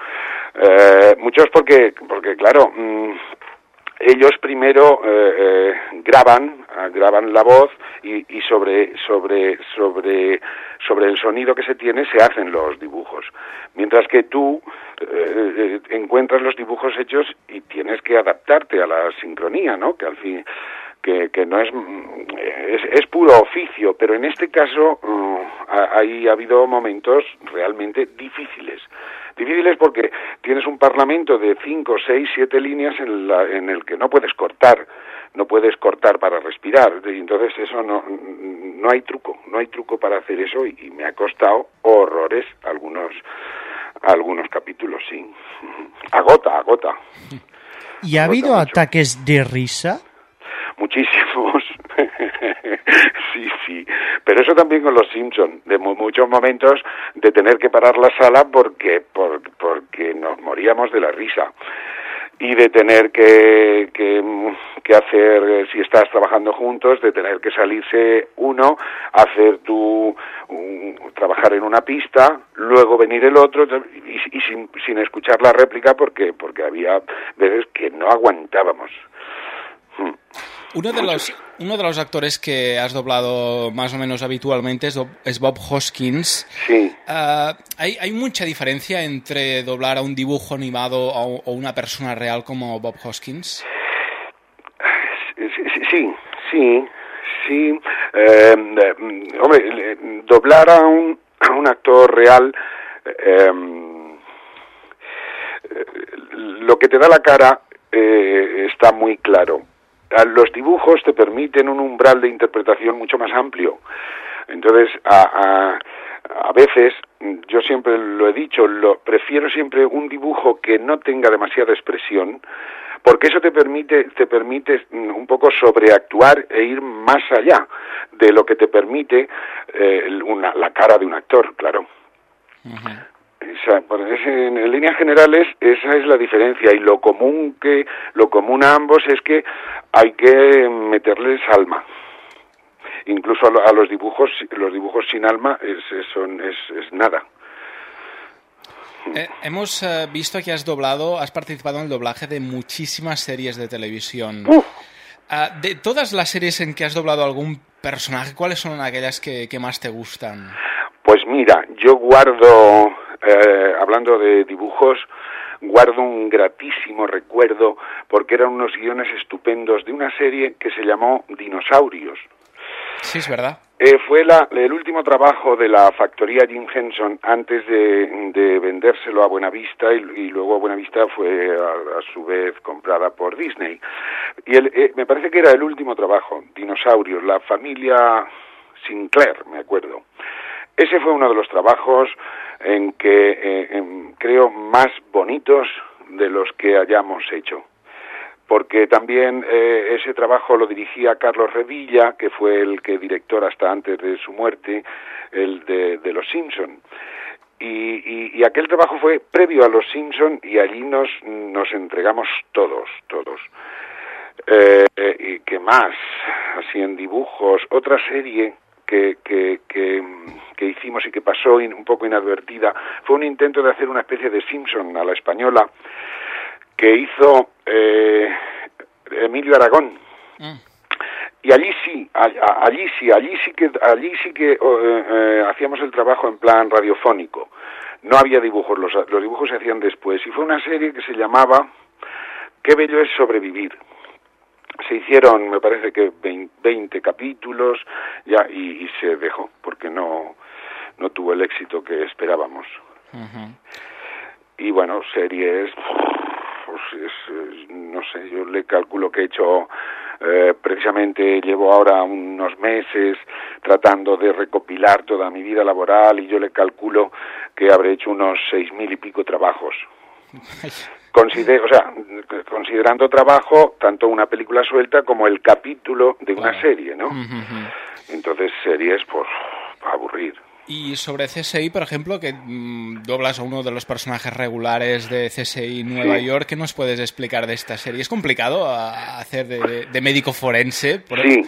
Eh, muchos porque, porque claro, mm, ellos primero eh, eh, graban, ah, graban la voz y, y sobre, sobre, sobre, sobre el sonido que se tiene se hacen los dibujos. Mientras que tú eh, eh, encuentras los dibujos hechos y tienes que adaptarte a la sincronía, ¿no? Que al fin, que, que no es, mm, es, es puro oficio, pero en este caso ahí ha habido momentos realmente difíciles. Difíciles porque tienes un parlamento de cinco, seis, siete líneas en, la, en el que no puedes cortar, no puedes cortar para respirar. Y entonces eso no, no hay truco, no hay truco para hacer eso y, y me ha costado horrores algunos, algunos capítulos, sí. Agota, agota. ¿Y ha habido ataques de risa? Muchísimos. sí, sí. Pero eso también con los Simpson, de mu- muchos momentos de tener que parar la sala porque por- porque nos moríamos de la risa y de tener que, que, mm, hacer, eh, si estás trabajando juntos, de tener que salirse uno, hacer tu, un- trabajar en una pista, luego venir el otro y, y sin, sin escuchar la réplica porque, porque había veces que no aguantábamos. Hmm. Uno de, los, uno de los actores que has doblado más o menos habitualmente es, Bob- es Bob Hoskins. Sí. Ah, ¿hay, ¿Hay mucha diferencia entre doblar a un dibujo animado o, o una persona real como Bob Hoskins? Sí, sí, sí. Eh, eh, hombre, doblar a un, a un actor real, eh, eh, lo que te da la cara eh, está muy claro. Los dibujos te permiten un umbral de interpretación mucho más amplio. Entonces, a, a, a veces, yo siempre lo he dicho, lo, prefiero siempre un dibujo que no tenga demasiada expresión, porque eso te permite, te permite mm, un poco sobreactuar e ir más allá de lo que te permite eh, una- la cara de un actor, claro. Esa- en, en líneas generales esa es la diferencia y lo común que lo común a ambos es que hay que meterles alma incluso a, lo- a los dibujos los dibujos sin alma es, es- son, es, es nada Eh, hemos eh, visto que has doblado, has participado en el doblaje de muchísimas series de televisión. Ah, de todas las series en que has doblado algún personaje, ¿cuáles son aquellas que, que más te gustan? Pues mira, yo guardo, eh, hablando de dibujos, guardo un gratísimo recuerdo porque eran unos guiones estupendos de una serie que se llamó Dinosaurios. Sí, es verdad. Eh, fue la- el último trabajo de la factoría Jim Henson antes de, de vendérselo a Buenavista y, y luego Buenavista fue a, a su vez comprada por Disney. Y el- eh, me parece que era el último trabajo, Dinosaurios, la familia Sinclair, me acuerdo. Ese fue uno de los trabajos en que eh, creo más bonitos de los que hayamos hecho. porque también eh, ese trabajo lo dirigía Carlos Revilla, que fue el que director hasta antes de su muerte, el de, Los Simpson. Y, y- y aquel trabajo fue previo a Los Simpson y allí nos, nos entregamos todos, todos. Eh, eh, ¿Y qué más? Así en dibujos. Otra serie que, que, que, que hicimos y que pasó in- un poco inadvertida fue un intento de hacer una especie de Simpson a la española que hizo eh, Emilio Aragón. Y allí sí, allí sí, allí sí que, allí sí que oh, eh, eh, hacíamos el trabajo en plan radiofónico. No había dibujos, los, los dibujos se hacían después. Y fue una serie que se llamaba Qué bello es sobrevivir. Se hicieron, me parece que 20, 20 capítulos ya y, y se dejó porque no no tuvo el éxito que esperábamos. Y bueno, series, pues es, es- no sé, yo le calculo que he hecho, eh, precisamente llevo ahora unos meses tratando de recopilar toda mi vida laboral y yo le calculo que habré hecho unos seis mil y pico trabajos. Consider- o sea, considerando trabajo tanto una película suelta como el capítulo de una serie, ¿no? Entonces series, pues, para aburrir. Y sobre CSI, por ejemplo, que mm, doblas a uno de los personajes regulares de CSI Nueva Sí. York, ¿qué nos puedes explicar de esta serie? ¿Es complicado a- hacer de, de médico forense? Por Sí,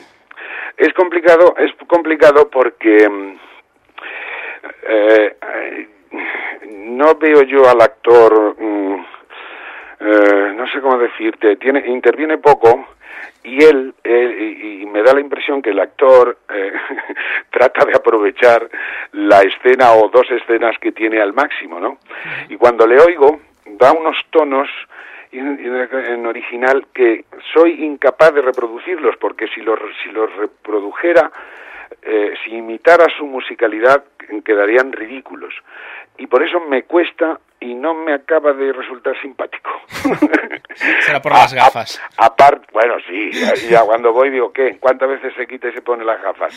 es complicado, es complicado porque mm, eh, eh, no veo yo al actor, mm, eh, no sé cómo decirte, tiene, interviene poco y él, y, me da la impresión que el actor eh, trata de aprovechar la escena o dos escenas que tiene al máximo, ¿no? Y cuando le oigo, da unos tonos en original que soy incapaz de reproducirlos, porque si los, si los reprodujera, eh, si imitara su musicalidad, quedarían ridículos. Y por eso me cuesta y no me acaba de resultar simpático. Será por las gafas. Aparte, bueno, sí, ya, ya cuando voy digo, ¿qué? ¿Cuántas veces se quita y se pone las gafas?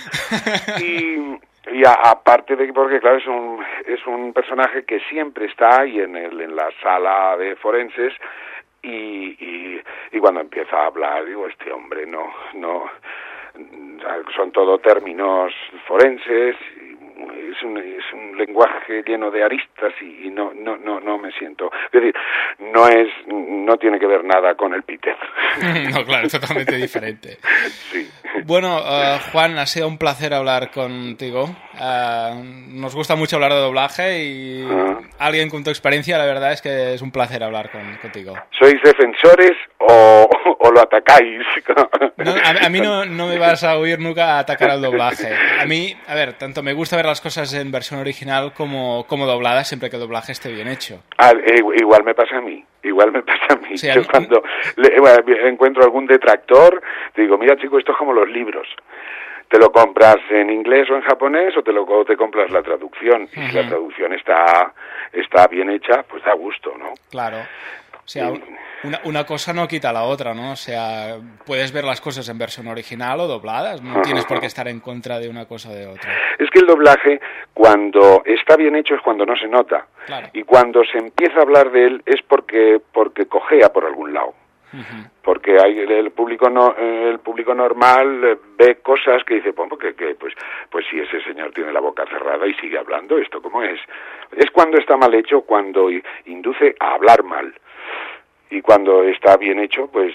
Y, y a- aparte de que, porque claro, es un, es un personaje que siempre está ahí en, el, en la sala de forenses y, y, y cuando empieza a hablar, digo, este hombre no, no, son todo términos forenses, es un, es un lenguaje lleno de aristas y, y no, no, no, no me siento, es decir, no es, no tiene que ver nada con el Peter. no, claro, es totalmente diferente. Sí. Bueno, eh, Juan, ha sido un placer hablar contigo. Eh, nos gusta mucho hablar de doblaje y Ah. alguien con tu experiencia, la verdad es que es un placer hablar con- contigo. ¿Sois defensores o, o lo atacáis? No, a, a mí no, no me vas a oír nunca atacar al doblaje. A mí, a ver, tanto me gusta ver las cosas en versión original como, como doblada, siempre que el doblaje esté bien hecho. Ah, eh, igual me pasa a mí, igual me pasa a mí. Sí, Yo cuando le- bueno, encuentro algún detractor, digo, mira chico, esto es como los libros. Te lo compras en inglés o en japonés o te lo o te compras la traducción. Y si la traducción está, está bien hecha, pues da gusto, ¿no? Claro. O sea, una, una cosa no quita la otra, ¿no? O sea, puedes ver las cosas en versión original o dobladas, no tienes por qué estar en contra de una cosa o de otra. Es que el doblaje, cuando está bien hecho, es cuando no se nota. Claro. Y cuando se empieza a hablar de él es porque, porque cojea por algún lado. porque hay el, público no el público normal eh, ve cosas que dice pues, que, que, pues pues si ese señor tiene la boca cerrada y sigue hablando esto cómo es es cuando está mal hecho cuando induce a hablar mal y cuando está bien hecho pues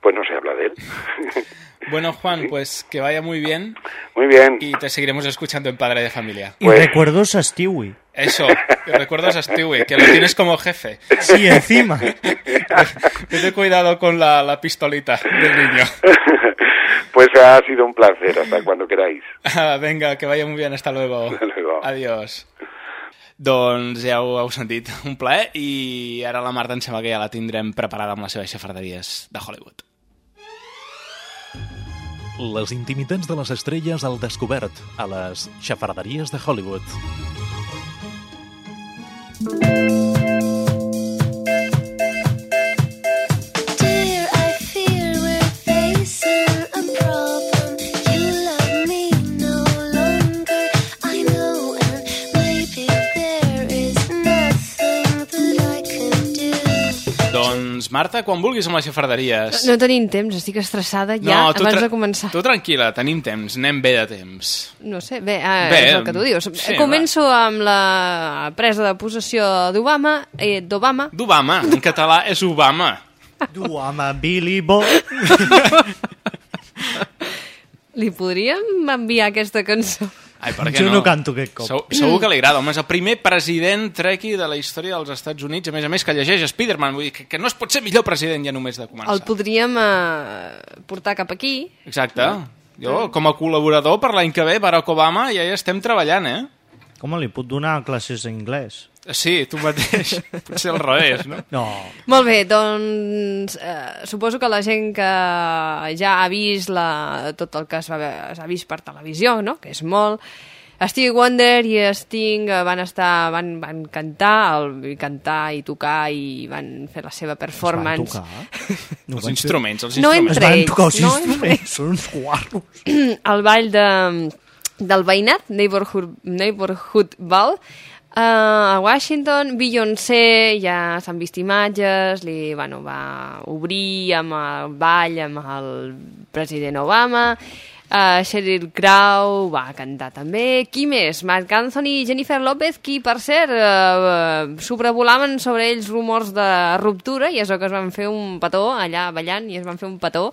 pues no se habla de él Bueno, Juan, pues que vaya muy bien. Muy bien. Y te seguiremos escuchando en Padre de Familia. Y recuerdos a Stewie. Eso, y recuerdas a Stewie, que lo tienes como jefe. Sí, encima. Pues Ten cuidado con la, la pistolita del niño. pues ha sido un placer hasta cuando queráis Ah, Venga, que vaya muy bien, hasta luego. Hasta luego. Adiós. Doncs ja ho heu sentit, un plaer, i ara la Marta em sembla que ja la tindrem preparada amb les seves xafarderies de Hollywood. Les intimitats de les estrelles al descobert a les xafarderies de Hollywood. Dear, I fear we're facing a problem. Doncs Marta, quan vulguis amb les xafarderies. No tenim temps, estic estressada ja tu abans de començar. Tu tranquil·la, tenim temps, anem bé de temps. No sé, bé, eh, Bé, és el que tu dius. sí, Començo amb la presa de possessió d'Obama, eh, d'Obama. D'Obama, en català és Obama. D'Obama, Billy Bo... Li podríem enviar aquesta cançó? Ai, per què Jo no? no canto aquest cop. Segur, segur que li agrada, home, és el primer president trequi de la història dels Estats Units, a més a més que llegeix Spiderman, vull dir que, que no es pot ser millor president ja només de començar. El podríem eh, portar cap aquí. Exacte. Jo, com a col·laborador per l'any que ve, Barack Obama, ja hi estem treballant, eh? Com li puc donar classes d'anglès? Sí, tu mateix. Potser al revés, no? No. Molt bé, doncs eh, suposo que la gent que ja ha vist la, tot el que s'ha vist per televisió, no? que és molt, Stevie Wonder i Sting eh, van estar, van, van cantar, el, cantar i tocar i van fer la seva performance. Es van tocar? Els van instruments, els No instruments. entre Es van tocar els no instruments, són uns guarros. el ball de, del veïnat, Neighborhood, Neighborhood Ball, uh, a Washington, Beyoncé, ja s'han vist imatges, li, bueno, va obrir amb el ball amb el president Obama, uh, Sheryl Crow va cantar també, qui més? Marc Anthony i Jennifer López, qui, per cert, uh, sobrevolaven sobre ells rumors de ruptura, i és que es van fer un petó allà ballant, i es van fer un petó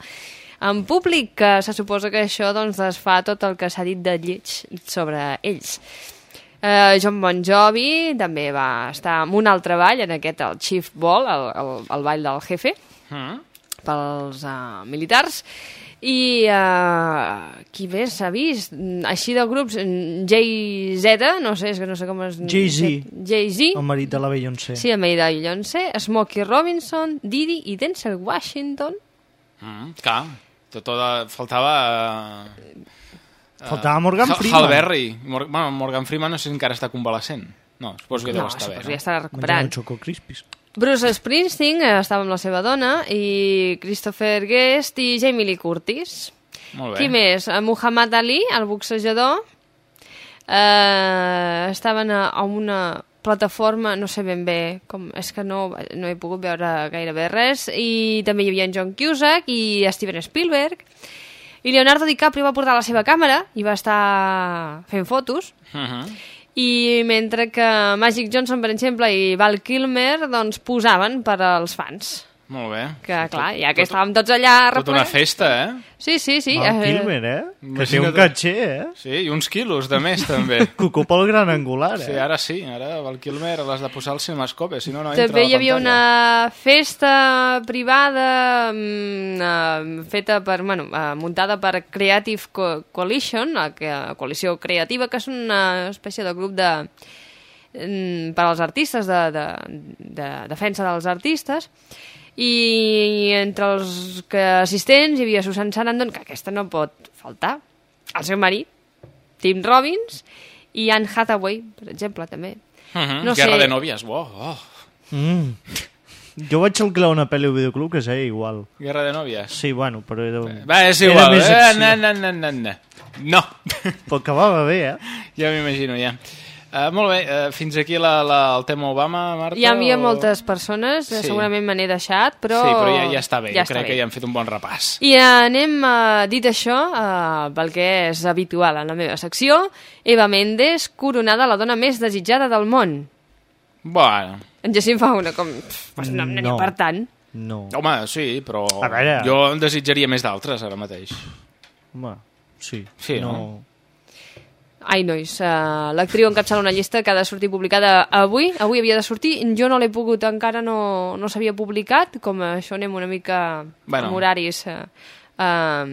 en públic, que se suposa que això doncs, desfà tot el que s'ha dit de lleig sobre ells. Uh, John Bon Jovi també va estar en un altre ball, en aquest, el Chief Ball, el, el, el ball del jefe, Mm. pels uh, militars, i uh, qui més s'ha vist? Així de grups, Jay-Z, no sé, és que no sé com es... Jay-Z. Jay-Z, El marit de la Beyoncé. sí, el Meida Beyoncé, Smokey Robinson, Didi i Denzel Washington. Mm, clar, tot, tot, faltava... Uh, Faltava Morgan Freeman. Hal Berry. Mor bueno, Morgan Freeman no sé si encara està convalescent. No, suposo que No, deu estar bé. No? ja estarà Menjant recuperant. Choco Crispies. Bruce Springsteen eh, estava amb la seva dona i Christopher Guest i Jamie Lee Curtis. Molt bé. Qui més? Eh, Muhammad Ali, el boxejador. Eh, estaven a, a una plataforma, no sé ben bé com, és que no, no he pogut veure gairebé res, i també hi havia en John Cusack i Steven Spielberg, i Leonardo DiCaprio va portar la seva càmera i va estar fent fotos, Uh -huh. i mentre que Magic Johnson, per exemple, i Val Kilmer, doncs posaven per als fans. Molt bé. Que, clar, ja que estàvem tots allà... Tota una festa, eh? Sí, sí, sí. Val eh, Kilmer, eh? Que té un caché, eh? Sí, i uns quilos de més, també. Que ocupa el gran angular, eh? Sí, ara sí, ara el Kilmer l'has de posar al cinemascope, si no, no entra També hi havia una festa privada mm, eh, feta per, bueno, eh, muntada per Creative Co Coalition, la que, coalició creativa, que és una espècie de grup de mm, per als artistes, de, de, de defensa dels artistes, i entre els que assistents hi havia Susan Sarandon, que aquesta no pot faltar, el seu marit, Tim Robbins, i Anne Hathaway, per exemple, també. Uh -huh. no Guerra sé. de nòvies, oh, oh. Mm. Jo vaig alquilar una pel·li o videoclub que seia igual. Guerra de nòvies. Sí, bueno, però era... Va, és era igual. més Eh, no, no, no, no, no. No. Però acabava bé, eh? Ja m'imagino, ja. Uh, molt bé, uh, fins aquí la, la, el tema Obama, Marta? Hi havia o... moltes persones, sí. Sí. segurament me n'he deixat, però... Sí, però ja, ja està bé, ja jo crec que ja hem fet un bon repàs. I eh, anem, eh, dit això, eh, pel que és habitual en la meva secció, Eva Méndez, coronada la dona més desitjada del món. Bueno, En Jacint fa una com... Pues no, no. No. ni per tant. No. home, sí, però A veure. jo en desitjaria més d'altres ara mateix. Home, sí. Sí, no? Ai, nois, uh, l'actriu encapçala una llista que ha de sortir publicada avui. Avui havia de sortir, jo no l'he pogut, encara no, no s'havia publicat, com això anem una mica Bueno. amb horaris... Uh, uh,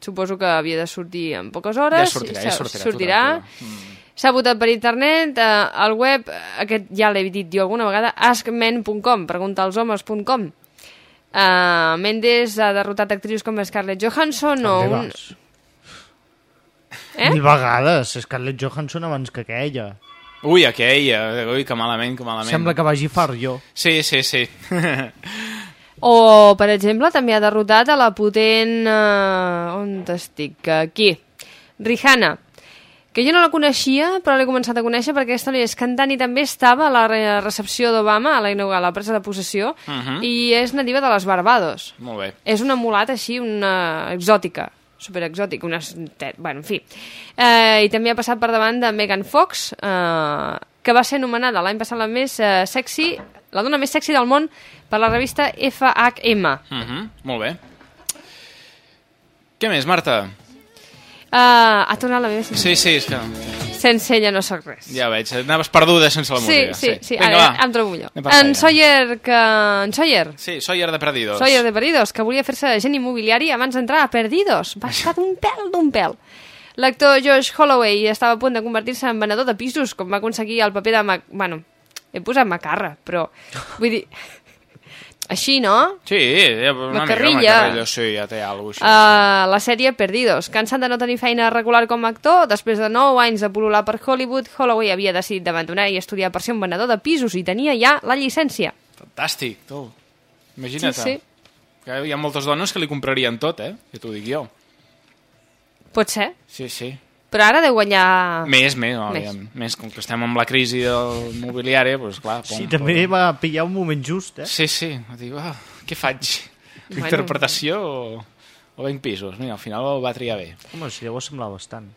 suposo que havia de sortir en poques hores. Ja sortirà, ja sortirà, tu sortirà. tranquil·la. S'ha votat per internet, eh, al web, aquest ja l'he dit jo alguna vegada, askmen.com, preguntalshomes.com. Uh, Mendes ha derrotat actrius com Scarlett Johansson o un... Eh? Mil vegades. Scarlett Johansson abans que aquella. Ui, aquella, ui, que malament, que malament. Sembla que vagi far jo. Sí, sí, sí. O, per exemple, també ha derrotat a la potent... Uh, on estic? Aquí. Rihanna, que jo no la coneixia, però l'he començat a conèixer perquè aquesta noia és cantant i també estava a la re- recepció d'Obama, a la, a la presa de possessió, Mhm. i és nativa de les Barbados. Molt bé. És una mulata així, una exòtica, super exòtica, una... Bueno, en fi. Eh, I també ha passat per davant de Megan Fox, eh, que va ser anomenada l'any passat la més eh, sexy, la dona més sexy del món per la revista FHM. Mhm, Molt bé. Què més, Marta? Uh, ha tornat la meva Sí, sí, és que... Sense ella no sóc res. Ja veig, anaves perduda sense la Sí, música. sí, sí, Vinga, ara va. em trobo millor. En. Sawyer, que... En Sawyer, Sí, Sawyer de Perdidos. Sawyer de Perdidos, que volia fer-se agent immobiliari abans d'entrar a Perdidos. Va estar d'un pèl, d'un pèl. L'actor Josh Holloway estava a punt de convertir-se en venedor de pisos, com va aconseguir el paper de... Mac... Bueno, he posat Macarra, però... Vull dir... Així, no? Sí, ja, una Macarrilla. mica, Macarrilla, sí, ja té alguna cosa. Uh, la sèrie Perdidos. Cansat de no tenir feina regular com a actor, després de 9 anys de pol·lular per Hollywood, Holloway havia decidit d'abandonar i estudiar per ser un venedor de pisos i tenia ja la llicència. Fantàstic, tu. Imagina't. Sí, sí. Que hi ha moltes dones que li comprarien tot, eh? Que t'ho dic jo. Pot ser, Sí, sí. Però ara deu guanyar... Més, més, no, Més. més. més. Com que estem amb la crisi del mobiliari, doncs clar... Sí, pom, també pom. va pillar un moment just, eh? Sí, sí. Dic, ah, què faig? Bueno. Interpretació o, o venc pisos? Mira, al final va triar bé. Home, si llavors semblava bastant.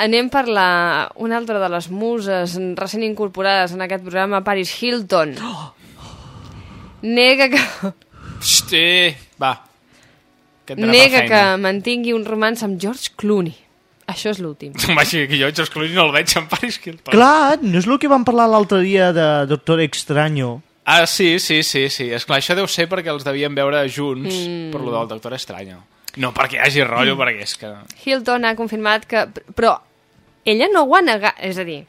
Anem per la... una altra de les muses recent incorporades en aquest programa, Paris Hilton. Nega que, Hosti, va. Que nega que mantingui un romanç amb George Clooney. Això és l'últim. Vaja, que jo George Clooney no el veig en Paris Hilton. Clar, no és el que vam parlar l'altre dia de Doctor Extraño. Ah, sí, sí, sí, sí. Esclar, això deu ser perquè els devien veure junts Mm. per lo del Doctor Estranyo. No perquè hi hagi rotllo, Mm. perquè és que... Hilton ha confirmat que... Però ella no ho ha negat, és a dir...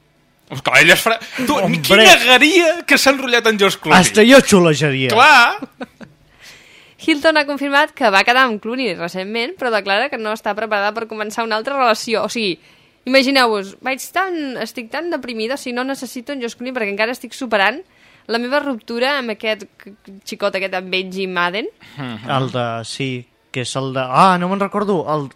Esclar, ella es farà... Tu, Hombre. qui negaria que s'ha enrotllat en George Clooney? Hasta jo xulejaria. Clar! Hilton ha confirmat que va quedar amb Clooney recentment, però declara que no està preparada per començar una altra relació. O sigui, imagineu-vos, vaig tan, estic tan deprimida, si no necessito en Josh Clooney perquè encara estic superant la meva ruptura amb aquest xicot, aquest amb Benji Madden. El de... Sí, que és el de... Ah, no me'n recordo. El...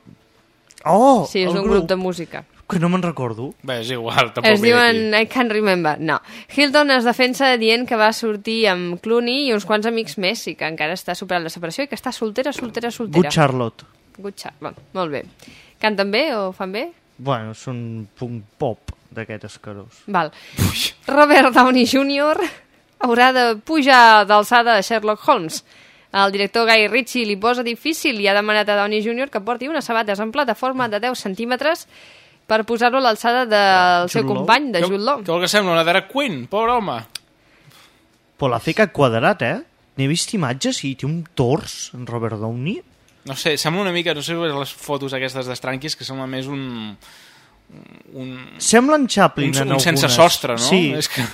Oh! Sí, és el un grup de música. Que no me'n recordo. Bé, és igual, tampoc Es diuen I can't remember. No. Hilton es defensa dient que va sortir amb Clooney i uns quants amics més i que encara està superant la separació i que està soltera, soltera, soltera. Good Charlotte. Good Charlotte. Molt bé. Canten bé o fan bé? Bueno, és un punt pop d'aquest escarós. Val. Robert Downey Jr. haurà de pujar d'alçada a Sherlock Holmes. El director Guy Ritchie li posa difícil i ha demanat a Downey Jr. que porti unes sabates en plataforma de 10 centímetres per posar-lo a l'alçada del seu company, de Jude Law. Que vol que sembla una Derek Quinn, pobre home. Però l'ha ficat quadrat, eh? N'he vist imatges i té un tors, en Robert Downey. No sé, sembla una mica, no sé si veus les fotos aquestes d'estranquis, que sembla més un... un Sembla en Chaplin un, en un sense sostre, no? Sí. És que,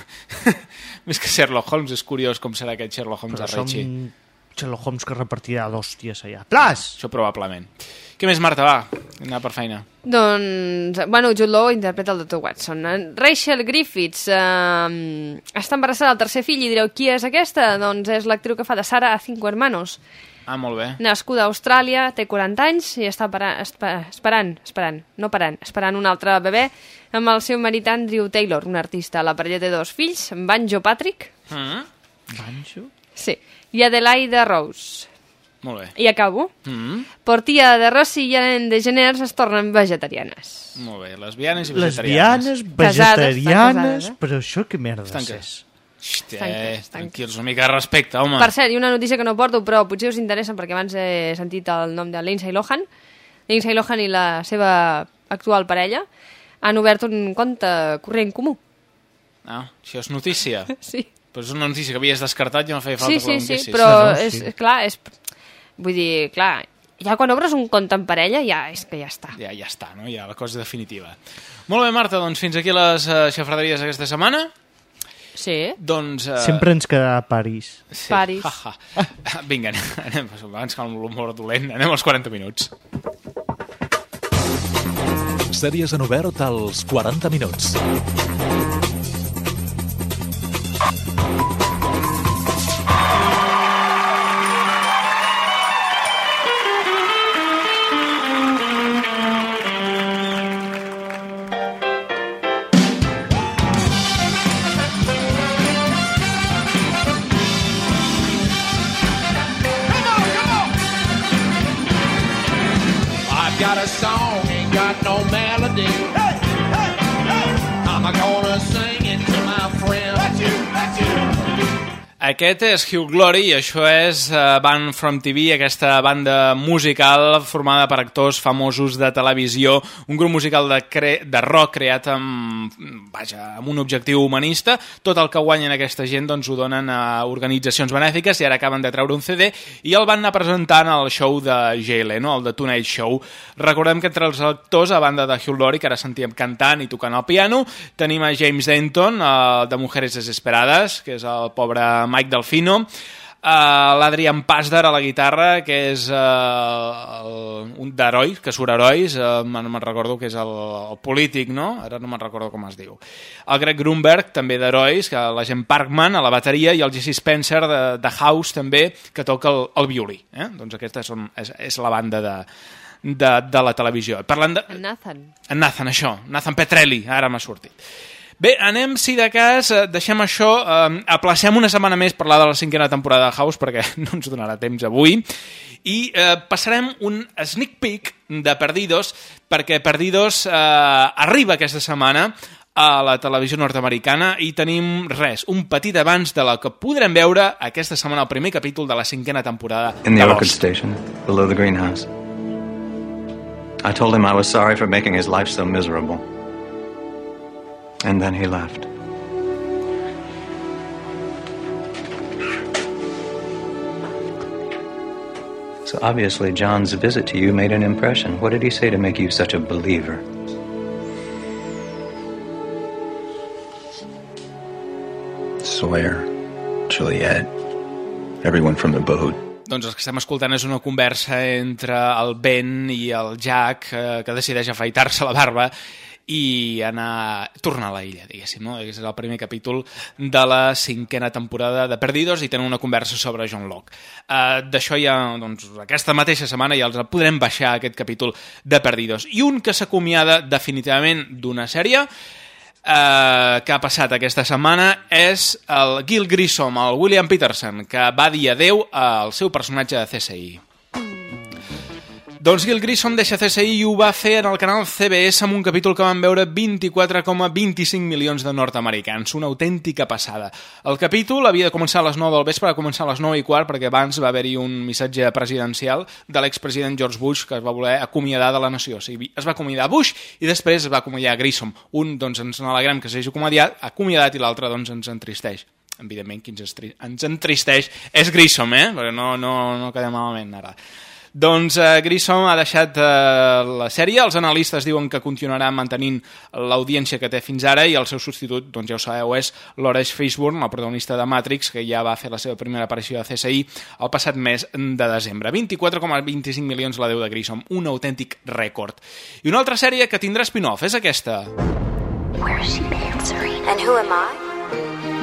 més que Sherlock Holmes, és curiós com serà aquest Sherlock Holmes Però de Ritchie. som Sherlock Holmes que repartirà d'hòsties allà. Plas! Això probablement. Què més, Marta, va? Anar per feina. Doncs, bueno, Jude Law interpreta el Dr. Watson. Rachel Griffiths eh, està embarassada del tercer fill i direu, qui és aquesta? Doncs és l'actriu que fa de Sara a Cinco Hermanos. Ah, molt bé. Nascuda a Austràlia, té 40 anys i està para, espa, esperant, esperant, no parant, esperant un altre bebè amb el seu marit Andrew Taylor, un artista. La parella té dos fills, Banjo Patrick, Mm? Banjo? sí, i Adelaide Rose. Molt bé. I acabo. Mm? Portia de Rossi i Ellen DeGeneres es tornen vegetarianes. Molt bé, lesbianes i vegetarianes. Lesbianes, vegetarianes... casades, eh? Però això què merda Estan és? Hòstia, Estan eh, tranquils, una mica de respecte, home. Per cert, i una notícia que no porto, però potser us interessa perquè abans he sentit el nom de Lindsay Lohan. Lindsay Lohan i la seva actual parella han obert un compte corrent comú. Ah, això és notícia. Sí. Però és una notícia que havies descartat i no feia falta Sí, sí, sí, però és, és clar, és... Vull dir, clar, ja quan obres un compte en parella ja és que ja està. Ja, ja està, no? Ja la cosa definitiva. Molt bé, Marta, doncs fins aquí les uh, xafraderies aquesta setmana. Sí. Doncs... Uh, Sempre ens quedarà a París. Sí. Paris. Ha, ha. Vinga, anem, abans que l'humor dolent, anem als 40 minuts. Sèries en obert als 40 minuts. Aquest és Hugh Glory i això és Band From TV, aquesta banda musical formada per actors famosos de televisió, un grup musical de, cre de rock creat amb, vaja, amb un objectiu humanista. Tot el que guanyen aquesta gent doncs, ho donen a organitzacions benèfiques i ara acaben de treure un CD i el van anar presentant al show de Jay Leno, el The Tonight Show. Recordem que entre els actors, a banda de Hugh Glory, que ara sentíem cantant i tocant el piano, tenim a James Denton, uh, de Mujeres Desesperades, que és el pobre Mike Delfino, uh, l'Adrian Pasdar a la guitarra, que és uh, un d'Herois, que surt Herois, uh, no me'n recordo que és el, el polític, no? Ara no me'n recordo com es diu. El Greg Grunberg, també d'Herois, que la gent Parkman a la bateria, i el Jesse Spencer de, de House, també, que toca el, el violí. Eh? Doncs aquesta són, és, és la banda de, de, de la televisió. Parlant de... En Nathan. En Nathan, això. Nathan Petrelli, ara m'ha sortit. Bé, anem, si de cas, eh, deixem això, eh, aplacem una setmana més parlar de la cinquena temporada de House, perquè no ens donarà temps avui, i eh, passarem un sneak peek de Perdidos, perquè Perdidos eh, arriba aquesta setmana a la televisió nord-americana i tenim res, un petit abans de la que podrem veure aquesta setmana el primer capítol de la cinquena temporada In the orchid station, below the greenhouse. I told him I was sorry for making his life so miserable. And then he left. So obviously, John's visit to you made an impression. What did he say to make you such a believer? Sawyer, Juliet, everyone from the boat. Doncs el que estem escoltant és una conversa entre el Ben i el Jack, eh, que decideix afaitar-se la barba i anar, tornar a la illa, diguéssim, no? És el primer capítol de la cinquena temporada de Perdidos i tenen una conversa sobre John Locke. Uh, D'això ja, doncs, aquesta mateixa setmana ja els podrem baixar aquest capítol de Perdidos. I un que s'acomiada definitivament d'una sèrie eh, que ha passat aquesta setmana és el Gil Grissom, el William Peterson, que va dir adeu al seu personatge de CSI. Doncs Gil Grissom deixa CSI i ho va fer en el canal CBS amb un capítol que van veure 24,25 milions de nord-americans. Una autèntica passada. El capítol havia de començar a les 9 del vespre, va començar a les 9 i quart, perquè abans va haver-hi un missatge presidencial de l'expresident George Bush que es va voler acomiadar de la nació. O sigui, es va acomiadar Bush i després es va acomiadar Grissom. Un, doncs, ens n'alegrem que s'hagi acomiadat, acomiadat i l'altre, doncs, ens entristeix evidentment qui ens, ens entristeix és Grissom, eh? Perquè no, no, no quedem malament ara. Doncs eh, Grissom ha deixat eh, la sèrie, els analistes diuen que continuarà mantenint l'audiència que té fins ara i el seu substitut, doncs ja ho sabeu, és Lawrence Fishburne, el protagonista de Matrix, que ja va fer la seva primera aparició a CSI el passat mes de desembre. 24,25 milions la deu de Grissom, un autèntic rècord. I una altra sèrie que tindrà spin-off és aquesta. Where is she being Serena? And who am I?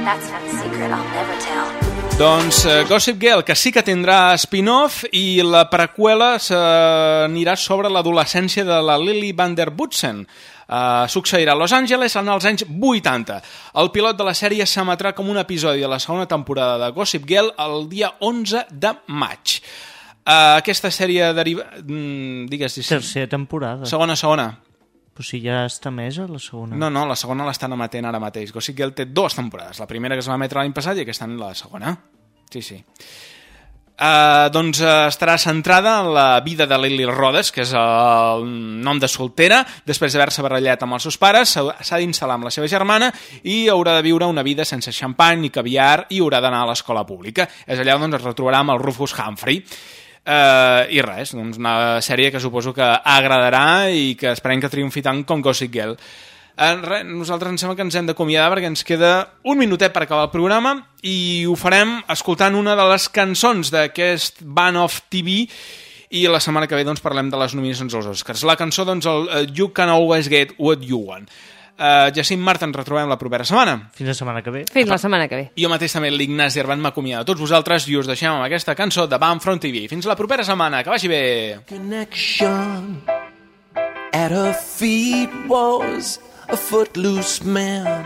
That's not a secret I'll never tell. Doncs eh, Gossip Girl, que sí que tindrà spin-off i la preqüela s'anirà sobre l'adolescència de la Lily Van der Woodsen. Uh, succeirà a Los Angeles en els anys 80. El pilot de la sèrie s'emetrà com un episodi de la segona temporada de Gossip Girl el dia 11 de maig. Uh, aquesta sèrie deriva... Mm, digues, digues. Tercera temporada. Segona, segona. Però si ja està mesa la segona. No, no, la segona l'estan emetent ara mateix. Gossip Girl té dues temporades. La primera que es va emetre l'any passat i aquesta la segona. Sí, sí. Uh, doncs uh, estarà centrada en la vida de Lily Rhodes, que és el nom de soltera, després d'haver-se barallat amb els seus pares, s'ha d'instal·lar amb la seva germana i haurà de viure una vida sense xampany ni caviar i haurà d'anar a l'escola pública. És allà on es retrobarà amb el Rufus Humphrey. Uh, I res, doncs una sèrie que suposo que agradarà i que esperem que triomfi tant com Gossip Girl. Uh, res, nosaltres ens sembla que ens hem d'acomiadar perquè ens queda un minutet per acabar el programa i ho farem escoltant una de les cançons d'aquest Band of TV i la setmana que ve doncs, parlem de les nominacions als Oscars. La cançó, doncs, el uh, You Can Always Get What You Want. Uh, Jacint Marta, ens retrobem la propera setmana. Fins la setmana que ve. Fins la setmana que ve. Jo mateix també l'Ignasi Arban m'acomiada de tots vosaltres i us deixem amb aquesta cançó de Bam Front TV. Fins la propera setmana, que vagi bé! connection. At her feet was a footloose man.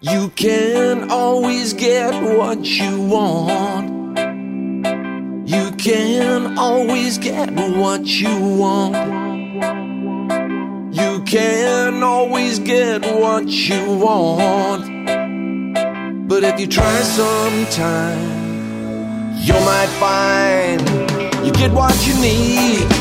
You can always get what you want. You can always get what you want. You can always get what you want. But if you try sometime, you might find you get what you need.